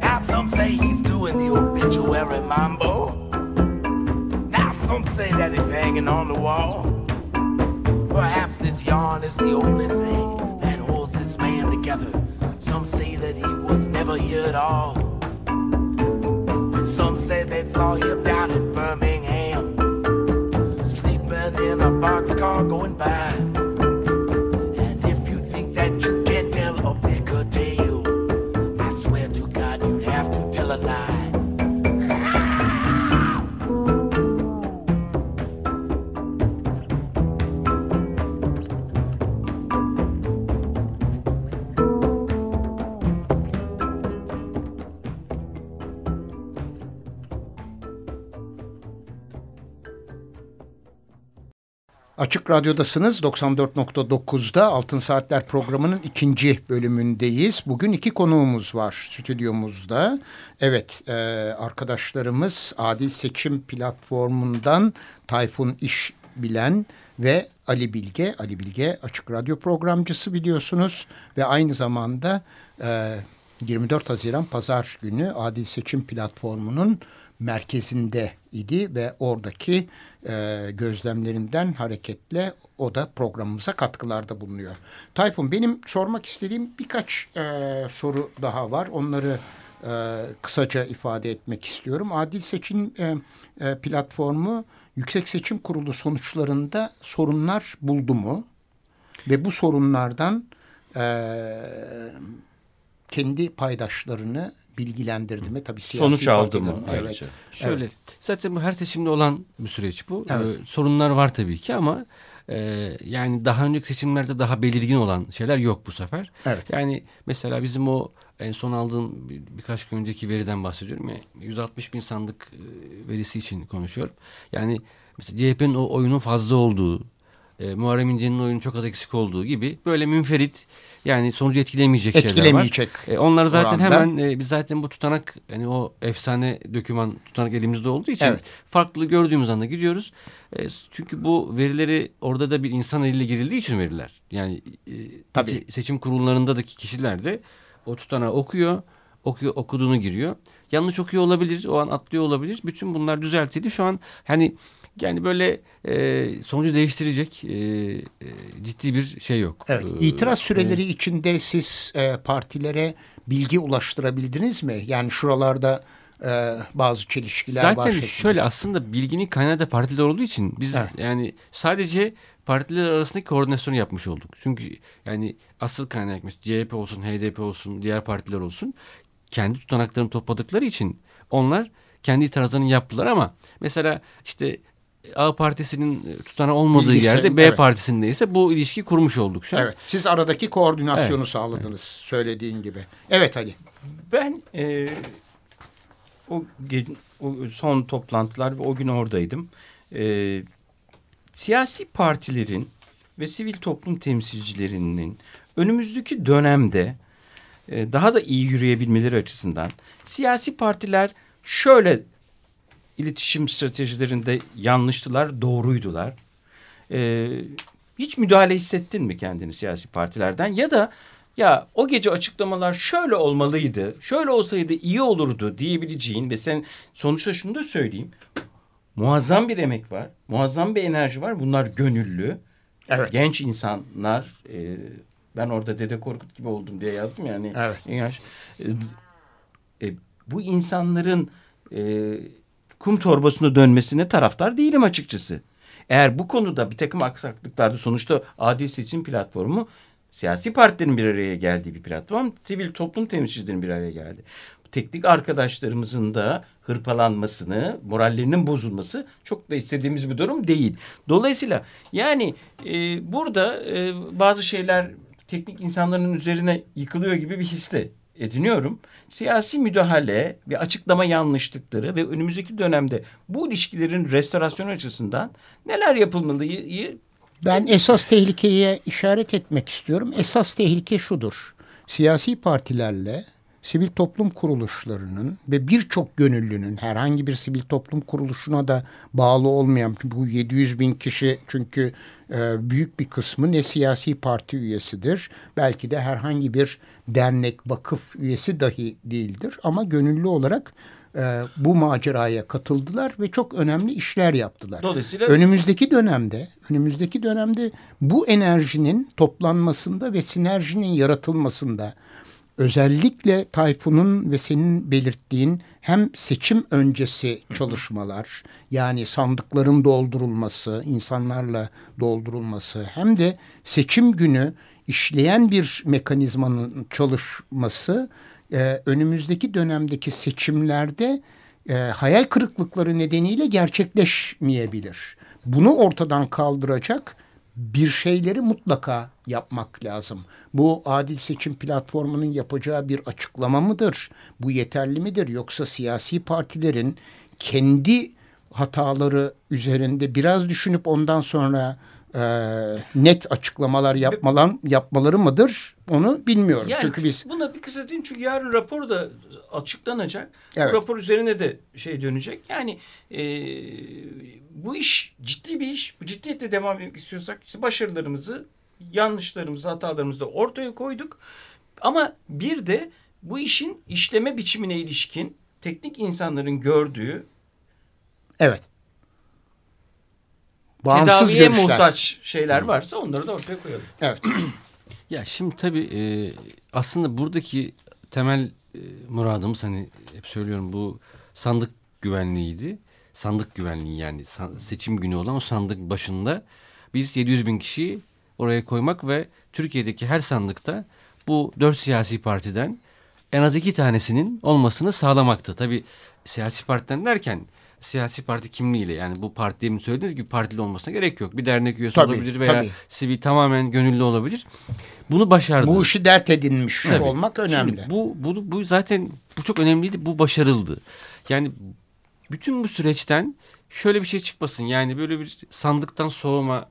Now some say he's doing the obituary mambo. Now some say that he's hanging on the wall. Perhaps this yarn is the only thing together. Some say that he was never here at all. Some say they saw him down in Birmingham, sleeping in a boxcar going by. Açık Radyo'dasınız. 94.9'da Altın Saatler programının ikinci bölümündeyiz. Bugün iki konuğumuz var stüdyomuzda. Evet e, arkadaşlarımız Adil Seçim Platformu'ndan Tayfun İş Bilen ve Ali Bilge. Ali Bilge Açık Radyo programcısı biliyorsunuz. Ve aynı zamanda e, 24 Haziran Pazar günü Adil Seçim Platformu'nun merkezinde idi ve oradaki e, gözlemlerinden hareketle o da programımıza katkılarda bulunuyor. Tayfun benim sormak istediğim birkaç e, soru daha var. Onları e, kısaca ifade etmek istiyorum. Adil Seçim e, e, platformu Yüksek Seçim Kurulu sonuçlarında sorunlar buldu mu? Ve bu sorunlardan e, kendi paydaşlarını bilgilendirdi mi? Tabii siyasi Sonuç aldı mı Evet. ayrıca? Şöyle zaten bu her seçimde olan bir süreç bu. Evet. Ee, sorunlar var tabii ki ama e, yani daha önceki seçimlerde daha belirgin olan şeyler yok bu sefer. Evet. Yani mesela bizim o en son aldığım bir, birkaç gün önceki veriden bahsediyorum. Yani 160 bin sandık e, verisi için konuşuyorum. Yani mesela CHP'nin o oyunun fazla olduğu e, Muharrem İnce'nin oyunu çok az eksik olduğu gibi böyle münferit yani sonucu etkilemeyecek, şeyler var. Etkilemeyecek. E, onlar zaten oranda. hemen e, biz zaten bu tutanak yani o efsane döküman tutanak elimizde olduğu için Evet. farklı gördüğümüz anda gidiyoruz. E, çünkü bu verileri orada da bir insan eliyle girildiği için veriler. Yani e, Tabii. se- seçim kurullarındaki kişiler de o tutanağı okuyor, okuyor okuduğunu giriyor. Yanlış okuyor olabilir, o an atlıyor olabilir. Bütün bunlar düzeltildi. Şu an hani yani böyle e, sonucu değiştirecek e, e, ciddi bir şey yok. Evet. E, İtiraz süreleri içinde siz e, partilere bilgi ulaştırabildiniz mi? Yani şuralarda e, bazı çelişkiler var Zaten şöyle aslında bilginin kaynağı da partiler olduğu için biz Evet. yani sadece partiler arasındaki koordinasyonu yapmış olduk. Çünkü yani asıl kaynak CHP olsun, HDP olsun, diğer partiler olsun kendi tutanaklarını topladıkları için onlar kendi itirazlarını yaptılar ama mesela işte A partisinin tutanağı olmadığı Bilgisi, yerde B evet. partisinde ise bu ilişki kurmuş olduk şu an. Evet. Siz aradaki koordinasyonu sağladınız söylediğin gibi. Evet Ali. Ben e, o, o son toplantılar ve o gün oradaydım. E, siyasi partilerin ve sivil toplum temsilcilerinin önümüzdeki dönemde e, daha da iyi yürüyebilmeleri açısından siyasi partiler şöyle iletişim stratejilerinde yanlıştılar, doğruydular. E, hiç müdahale hissettin mi kendini siyasi partilerden ya da ya o gece açıklamalar şöyle olmalıydı, şöyle olsaydı iyi olurdu diyebileceğin ve sen sonuçta şunu da söyleyeyim. Muazzam bir emek var, muazzam bir enerji var. Bunlar gönüllü, Evet. genç insanlar. e, ben orada Dede Korkut gibi oldum diye yazdım yani. Evet. Yaş. E, e, bu insanların e, kum torbasına dönmesine taraftar değilim açıkçası. Eğer bu konuda bir takım aksaklıklarda sonuçta adil seçim platformu siyasi partilerin bir araya geldiği bir platform, sivil toplum temsilcilerinin bir araya geldi. Teknik arkadaşlarımızın da hırpalanmasını, morallerinin bozulması çok da istediğimiz bir durum değil. Dolayısıyla yani e, burada e, bazı şeyler teknik insanların üzerine yıkılıyor gibi bir hisse ediniyorum. Siyasi müdahale ve açıklama yanlışlıkları ve önümüzdeki dönemde bu ilişkilerin restorasyonu açısından neler yapılmalıyı Ben esas tehlikeye işaret etmek istiyorum. Esas tehlike şudur. Siyasi partilerle sivil toplum kuruluşlarının ve birçok gönüllünün herhangi bir sivil toplum kuruluşuna da bağlı olmayan bu 700 bin kişi çünkü e, büyük bir kısmı ne siyasi parti üyesidir belki de herhangi bir dernek vakıf üyesi dahi değildir ama gönüllü olarak e, bu maceraya katıldılar ve çok önemli işler yaptılar. Dolayısıyla- önümüzdeki dönemde önümüzdeki dönemde bu enerjinin toplanmasında ve sinerjinin yaratılmasında özellikle Tayfun'un ve senin belirttiğin hem seçim öncesi çalışmalar yani sandıkların doldurulması, insanlarla doldurulması hem de seçim günü işleyen bir mekanizmanın çalışması e, önümüzdeki dönemdeki seçimlerde e, hayal kırıklıkları nedeniyle gerçekleşmeyebilir. Bunu ortadan kaldıracak bir şeyleri mutlaka yapmak lazım. Bu adil seçim platformunun yapacağı bir açıklama mıdır? Bu yeterli midir? Yoksa siyasi partilerin kendi hataları üzerinde biraz düşünüp ondan sonra e, net açıklamalar yapmalan, yapmaları mıdır? Onu bilmiyorum. Yani Çünkü biz buna bir kısa diyeyim çünkü yarın rapor da açıklanacak. Evet. Bu rapor üzerine de şey dönecek. Yani e, bu iş ciddi bir iş. Bu ciddiyetle devam etmek istiyorsak işte başarılarımızı, yanlışlarımızı, hatalarımızı da ortaya koyduk. Ama bir de bu işin işleme biçimine ilişkin teknik insanların gördüğü evet. Bağımsız tedaviye görüşler. muhtaç şeyler varsa onları da ortaya koyalım. Evet. Ya şimdi tabii e, aslında buradaki temel e, muradımız hani hep söylüyorum bu sandık güvenliğiydi. Sandık güvenliği yani san- seçim günü olan o sandık başında biz 700 bin kişiyi oraya koymak ve Türkiye'deki her sandıkta bu dört siyasi partiden en az iki tanesinin olmasını sağlamaktı. Tabii siyasi partiden derken siyasi parti kimliğiyle yani bu parti demin söylediğiniz gibi partili olmasına gerek yok. Bir dernek üyesi Tabii, olabilir veya tabii. sivil tamamen gönüllü olabilir. Bunu başardı. Bu işi dert edinmiş Tabii. olmak önemli. Şimdi bu, bu, bu zaten bu çok önemliydi. Bu başarıldı. Yani bütün bu süreçten şöyle bir şey çıkmasın. Yani böyle bir sandıktan soğuma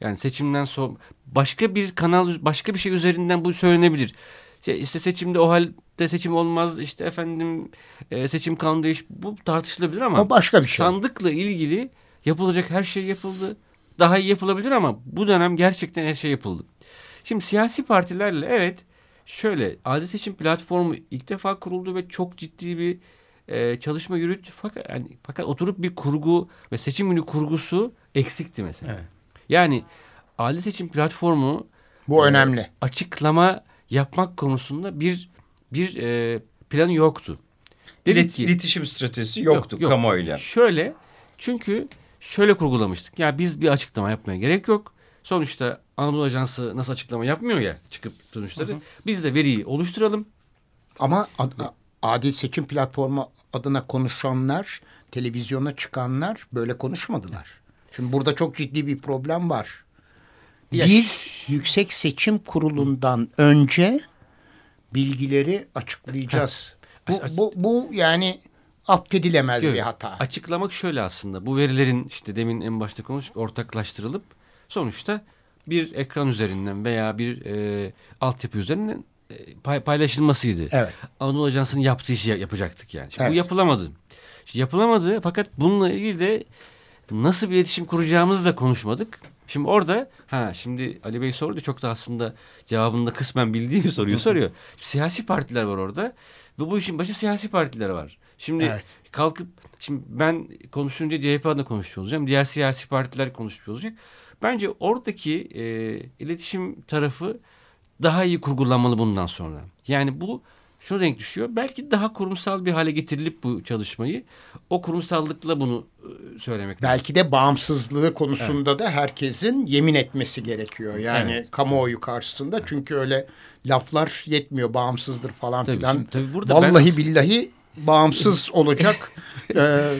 Yani seçimden sonra başka bir kanal başka bir şey üzerinden bu söylenebilir. İşte, işte seçimde o halde seçim olmaz işte efendim e, seçim kanunu değiş bu tartışılabilir ama O başka bir şey. sandıkla ilgili yapılacak her şey yapıldı. Daha iyi yapılabilir ama bu dönem gerçekten her şey yapıldı. Şimdi siyasi partilerle evet şöyle adil seçim platformu ilk defa kuruldu ve çok ciddi bir e, çalışma yürüttü. Fakat yani, fakat oturup bir kurgu ve seçim günü kurgusu eksikti mesela. Evet. Yani adil seçim platformu Bu e, önemli. açıklama yapmak konusunda bir bir e, planı yoktu. Dedik İlet- ki İletişim stratejisi yoktu Yok, yok. kamuoyuyla. Şöyle çünkü şöyle kurgulamıştık. Ya biz bir açıklama yapmaya gerek yok. Sonuçta Anadolu Ajansı nasıl açıklama yapmıyor ya çıkıp sonuçları. Biz de veriyi oluşturalım. Ama ad- adil seçim platformu adına konuşanlar, televizyona çıkanlar böyle konuşmadılar. Şimdi burada çok ciddi bir problem var. Ya Biz Yüksek Seçim Kurulu'ndan önce bilgileri açıklayacağız. Bu, bu, bu yani affedilemez Yok, bir hata. Açıklamak şöyle aslında. Bu verilerin işte demin en başta konuştuk ortaklaştırılıp sonuçta bir ekran üzerinden veya bir e, altyapı üzerinden e, pay- paylaşılmasıydı. Evet. Anadolu Ajansı'nın yaptığı işi yapacaktık yani. Şimdi Evet. Bu yapılamadı. Şimdi yapılamadı fakat bununla ilgili de nasıl bir iletişim kuracağımızı da konuşmadık. Şimdi orada ha şimdi Ali Bey sordu çok da aslında cevabını da kısmen bildiği bir soruyu soruyor. Siyasi partiler var orada ve bu işin başı siyasi partiler var. Şimdi Evet. kalkıp şimdi ben konuşunca CHP adına konuşuyor olacağım. Diğer siyasi partiler konuşuyor olacak. Bence oradaki e, iletişim tarafı daha iyi kurgulanmalı bundan sonra. Yani bu şuna denk düşüyor. Belki daha kurumsal bir hale getirilip bu çalışmayı o kurumsallıkla bunu e, söylemek lazım. Belki de bağımsızlığı konusunda da herkesin yemin etmesi gerekiyor. Yani Evet. kamuoyu karşısında. Çünkü öyle laflar yetmiyor. Bağımsızdır falan Tabii, filan. şimdi tabii burada Vallahi ben billahi bağımsız olacak. Ee,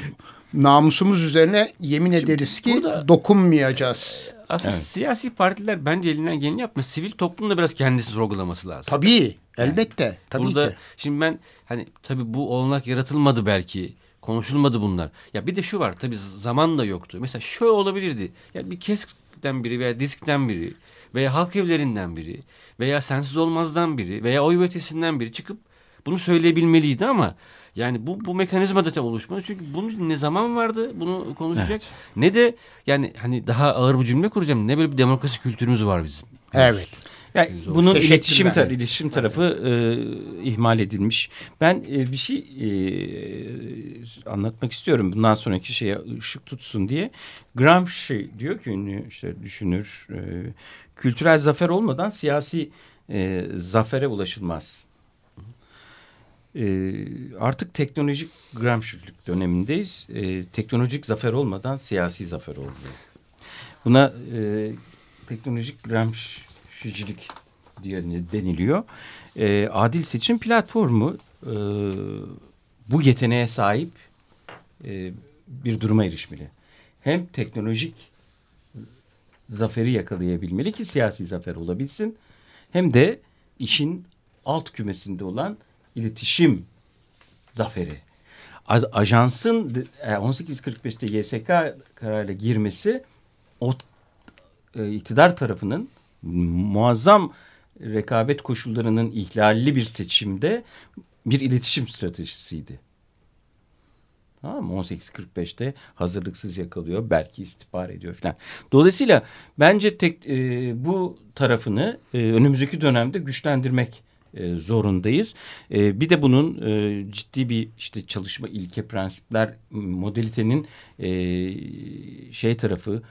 namusumuz üzerine yemin ederiz ki burada- dokunmayacağız. Aslında siyasi partiler bence elinden geleni yapmış. Sivil toplum da biraz kendisi sorgulaması lazım. Tabii. Elbette. Tabii Burada ki. şimdi ben hani tabii bu olanak yaratılmadı belki. Konuşulmadı bunlar. Ya bir de şu var tabii zaman da yoktu. Mesela şöyle olabilirdi. Ya bir keskten biri veya diskten biri veya halk evlerinden biri veya sensiz olmazdan biri veya oy ötesinden biri çıkıp bunu söyleyebilmeliydi ama yani bu bu mekanizma da oluşmadı. Çünkü bunun ne zaman vardı bunu konuşacak ne de yani hani daha ağır bir cümle kuracağım. Ne böyle bir demokrasi kültürümüz var bizim. Evet. Yani bunun iletişim, tar- iletişim tarafı e, ihmal edilmiş. Ben e, bir şey e, anlatmak istiyorum. Bundan sonraki şeye ışık tutsun diye. Gramsci diyor ki ünlü işte düşünür. e, kültürel zafer olmadan siyasi e, zafere ulaşılmaz. E, artık teknolojik Gramsci'lik dönemindeyiz. E, teknolojik zafer olmadan siyasi zafer oldu. Buna e, teknolojik Gramsci'cilik diye deniliyor. E, adil seçim platformu e, bu yeteneğe sahip e, bir duruma erişmeli. Hem teknolojik zaferi yakalayabilmeli ki siyasi zafer olabilsin. Hem de işin alt kümesinde olan iletişim zaferi. Ajansın e, 1845'te YSK kararıyla girmesi o e, iktidar tarafının muazzam rekabet koşullarının ihlalli bir seçimde bir iletişim stratejisiydi. Tamam mı? 1845'te hazırlıksız yakalıyor. Belki istihbar ediyor falan. Dolayısıyla bence tek, e, bu tarafını e, önümüzdeki dönemde güçlendirmek e, zorundayız. E, bir de bunun e, ciddi bir işte çalışma ilke prensipler modalitenin şey tarafı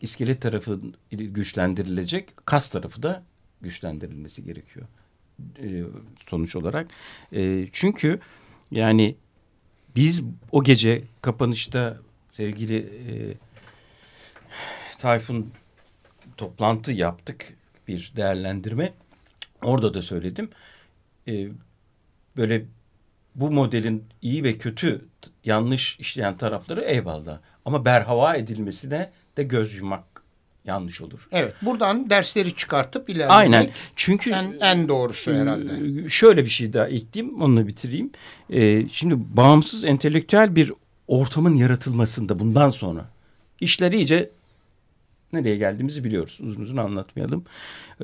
iskelet tarafı güçlendirilecek, kas tarafı da güçlendirilmesi gerekiyor sonuç olarak. Çünkü yani biz o gece kapanışta sevgili e, Tayfun toplantı yaptık bir değerlendirme. Orada da söyledim. E, böyle bu modelin iyi ve kötü yanlış işleyen tarafları eyvallah. Ama berhava edilmesine de göz yumak yanlış olur. Evet. Buradan dersleri çıkartıp ilerlemek Aynen. Çünkü en, en doğrusu herhalde. Ee, Şöyle bir şey daha ekleyeyim, onunla bitireyim. Ee, şimdi bağımsız entelektüel bir ortamın yaratılmasında bundan sonra işler iyice nereye geldiğimizi biliyoruz. Uzun uzun anlatmayalım.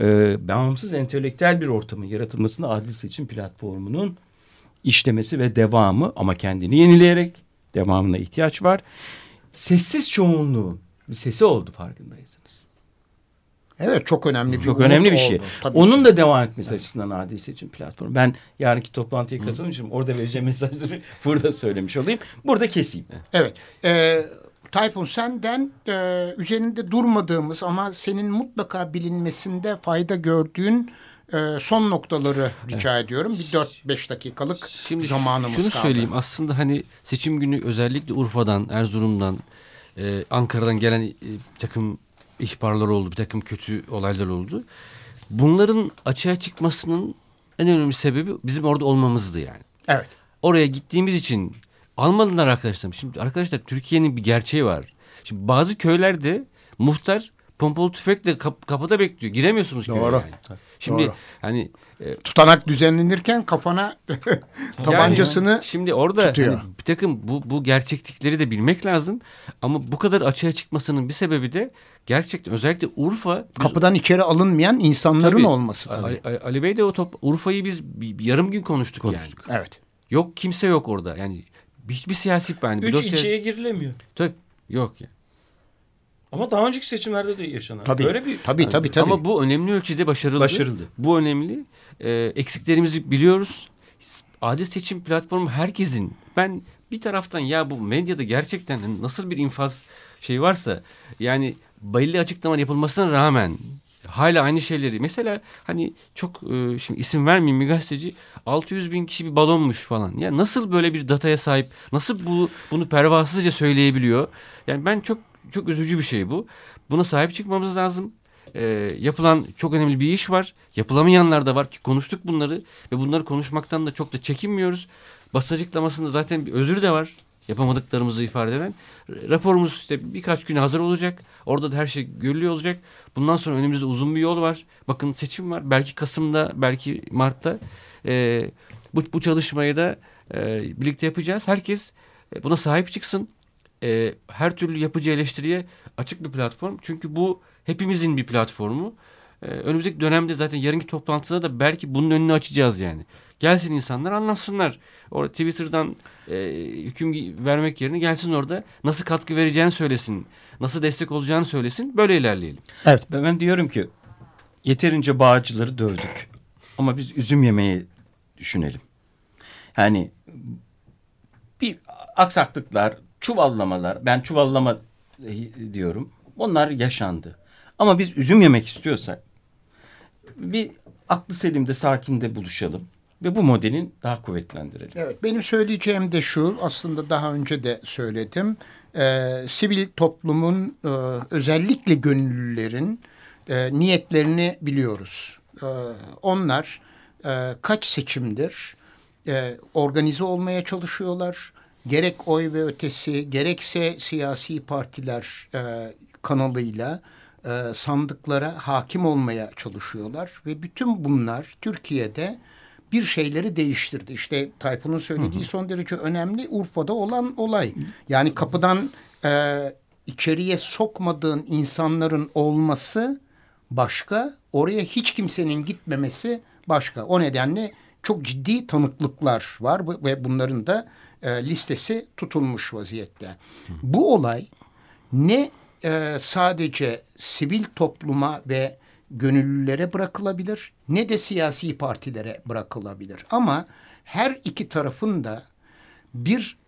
Ee, bağımsız entelektüel bir ortamın yaratılmasında adil seçim platformunun işlemesi ve devamı ama kendini yenileyerek devamına ihtiyaç var. Sessiz çoğunluğun bir sesi oldu farkındaysanız. Evet çok önemli bir Çok önemli bir şey. oldu, tabii Onun ki. da devam etmesi açısından adil seçim platformu. Ben yarınki toplantıya katılmışım. Orada vereceğim mesajları burada söylemiş olayım. Burada keseyim. Evet. E, Tayfun senden e, üzerinde durmadığımız ama senin mutlaka bilinmesinde fayda gördüğün e, son noktaları rica ediyorum. Bir 4-5 dakikalık Şimdi zamanımız şunu kaldı. söyleyeyim aslında hani seçim günü özellikle Urfa'dan, Erzurum'dan, e, Ankara'dan gelen e, bir takım ihbarlar oldu, bir takım kötü olaylar oldu. Bunların açığa çıkmasının en önemli sebebi bizim orada olmamızdı yani. Evet. Oraya gittiğimiz için almadılar arkadaşlar. Şimdi arkadaşlar Türkiye'nin bir gerçeği var. Şimdi bazı köylerde muhtar pompalı tüfekle kap- kapıda bekliyor. Giremiyorsunuz köye Doğru. yani. Şimdi Doğru. hani e, Tutanak düzenlenirken kafana tabancasını yani şimdi orada tutuyor. hani bir takım bu, bu gerçeklikleri de bilmek lazım. Ama bu kadar açığa çıkmasının bir sebebi de gerçekten özellikle Urfa biz- kapıdan içeri alınmayan insanların Tabii. olması tabii. Ali, Ali- Ali Bey de o top Urfa'yı biz bir, bir yarım gün konuştuk, Konuştuk. yani. Evet. Yok kimse yok orada. Yani hiçbir siyasi yani Üç bir dosya- ilçeye girilemiyor. Tabii, yok ya. Ama daha önceki seçimlerde de yaşanan. Tabii. Böyle bir Tabii tabii tabii. Ama bu önemli ölçüde başarıldı. Başarıldı. Bu önemli. Ee, eksiklerimizi biliyoruz. Adil seçim platformu herkesin. Ben bir taraftan ya bu medyada gerçekten nasıl bir infaz şey varsa yani belli açıklama yapılmasına rağmen hala aynı şeyleri mesela hani çok e, şimdi isim vermeyeyim bir gazeteci 600 bin kişi bir balonmuş falan. Ya nasıl böyle bir dataya sahip nasıl bu bunu pervasızca söyleyebiliyor? Yani ben çok çok üzücü bir şey bu. Buna sahip çıkmamız lazım. Ee, yapılan çok önemli bir iş var. Yapılamayanlar da var ki konuştuk bunları ve bunları konuşmaktan da çok da çekinmiyoruz. Basın açıklamasında zaten bir özür de var. Yapamadıklarımızı ifade eden. Raporumuz işte birkaç güne hazır olacak. Orada da her şey görülüyor olacak. Bundan sonra önümüzde uzun bir yol var. Bakın seçim var. Belki Kasım'da, belki Mart'ta. Ee, bu, bu çalışmayı da e, birlikte yapacağız. Herkes e, buna sahip çıksın. E, her türlü yapıcı eleştiriye açık bir platform. Çünkü bu hepimizin bir platformu. Ee, önümüzdeki dönemde zaten yarınki toplantıda da belki bunun önünü açacağız yani. Gelsin insanlar anlatsınlar. Orada Twitter'dan e, hüküm vermek yerine gelsin orada nasıl katkı vereceğini söylesin. Nasıl destek olacağını söylesin. Böyle ilerleyelim. Evet. Ben, ben diyorum ki yeterince bağcıları dövdük. Ama biz üzüm yemeyi düşünelim. Yani bir aksaklıklar, çuvallamalar, ben çuvallama e, diyorum. Onlar yaşandı. Ama biz üzüm yemek istiyorsak bir aklı selimde, sakinde buluşalım ve bu modelin daha kuvvetlendirelim. Evet, benim söyleyeceğim de şu, aslında daha önce de söyledim. Ee, sivil toplumun e, özellikle gönüllülerin e, niyetlerini biliyoruz. Ee, onlar e, kaç seçimdir e, organize olmaya çalışıyorlar. Gerek oy ve ötesi, gerekse siyasi partiler e, kanalıyla e, sandıklara hakim olmaya çalışıyorlar. Ve bütün bunlar Türkiye'de bir şeyleri değiştirdi. İşte Tayfun'un söylediği son derece önemli Urfa'da olan olay. Yani kapıdan e, içeriye sokmadığın insanların olması başka, oraya hiç kimsenin gitmemesi başka. O nedenle çok ciddi tanıklıklar var ve bunların da e, listesi tutulmuş vaziyette. Bu olay ne e, sadece sivil topluma ve gönüllülere bırakılabilir ne de siyasi partilere bırakılabilir. Ama her iki tarafın da bir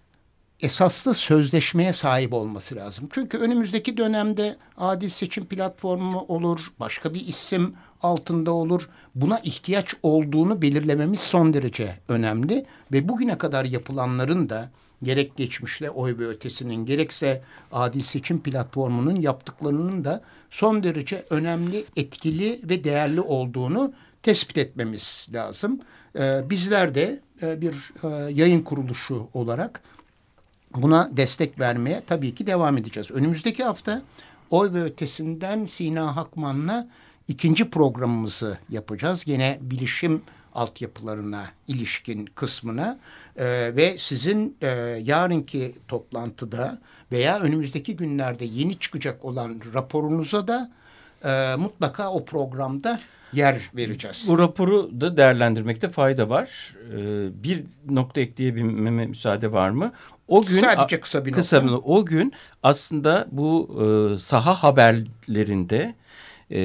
esaslı sözleşmeye sahip olması lazım. Çünkü önümüzdeki dönemde adil seçim platformu olur, başka bir isim altında olur. Buna ihtiyaç olduğunu belirlememiz son derece önemli ve bugüne kadar yapılanların da gerek geçmişle oy ve ötesinin gerekse adil seçim platformunun yaptıklarının da son derece önemli, etkili ve değerli olduğunu tespit etmemiz lazım. Ee, bizler de e, bir e, yayın kuruluşu olarak buna destek vermeye tabii ki devam edeceğiz. Önümüzdeki hafta oy ve ötesinden Sina Hakman'la ikinci programımızı yapacağız. Gene bilişim altyapılarına ilişkin kısmına Ee, ve sizin e, yarınki toplantıda veya önümüzdeki günlerde yeni çıkacak olan raporunuza da e, mutlaka o programda yer vereceğiz. Bu raporu da değerlendirmekte fayda var. Ee, bir nokta ekleyebilmeme müsaade var mı? O gün Sadece kısa bir kısa nokta. bir- o gün aslında bu e, saha haberlerinde e,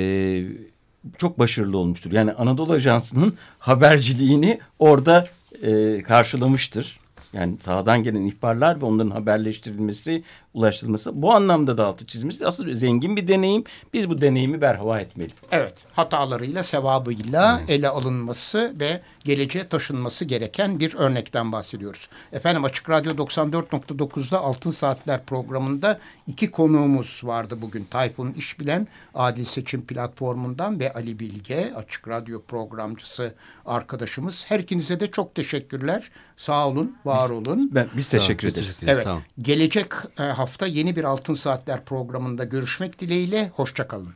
çok başarılı olmuştur. Yani Anadolu Ajansı'nın haberciliğini orada e, karşılamıştır. Yani sahadan gelen ihbarlar ve onların haberleştirilmesi, ulaştırılması bu anlamda da altı çizilmesi aslında zengin bir deneyim. Biz bu deneyimi berhava etmeliyiz. Evet, hatalarıyla, sevabıyla ele alınması ve geleceğe taşınması gereken bir örnekten bahsediyoruz. Efendim Açık Radyo 94.9'da Altın Saatler programında iki konuğumuz vardı bugün. Tayfun İşbilen Adil Seçim Platformu'ndan ve Ali Bilge Açık Radyo programcısı arkadaşımız. Her ikinize de çok teşekkürler. Sağ olun, var olun. Ben, biz olun, teşekkür biz ederiz. teşekkür ederiz. Evet, Sağ olun. gelecek e, hafta yeni bir Altın Saatler programında görüşmek dileğiyle. Hoşçakalın.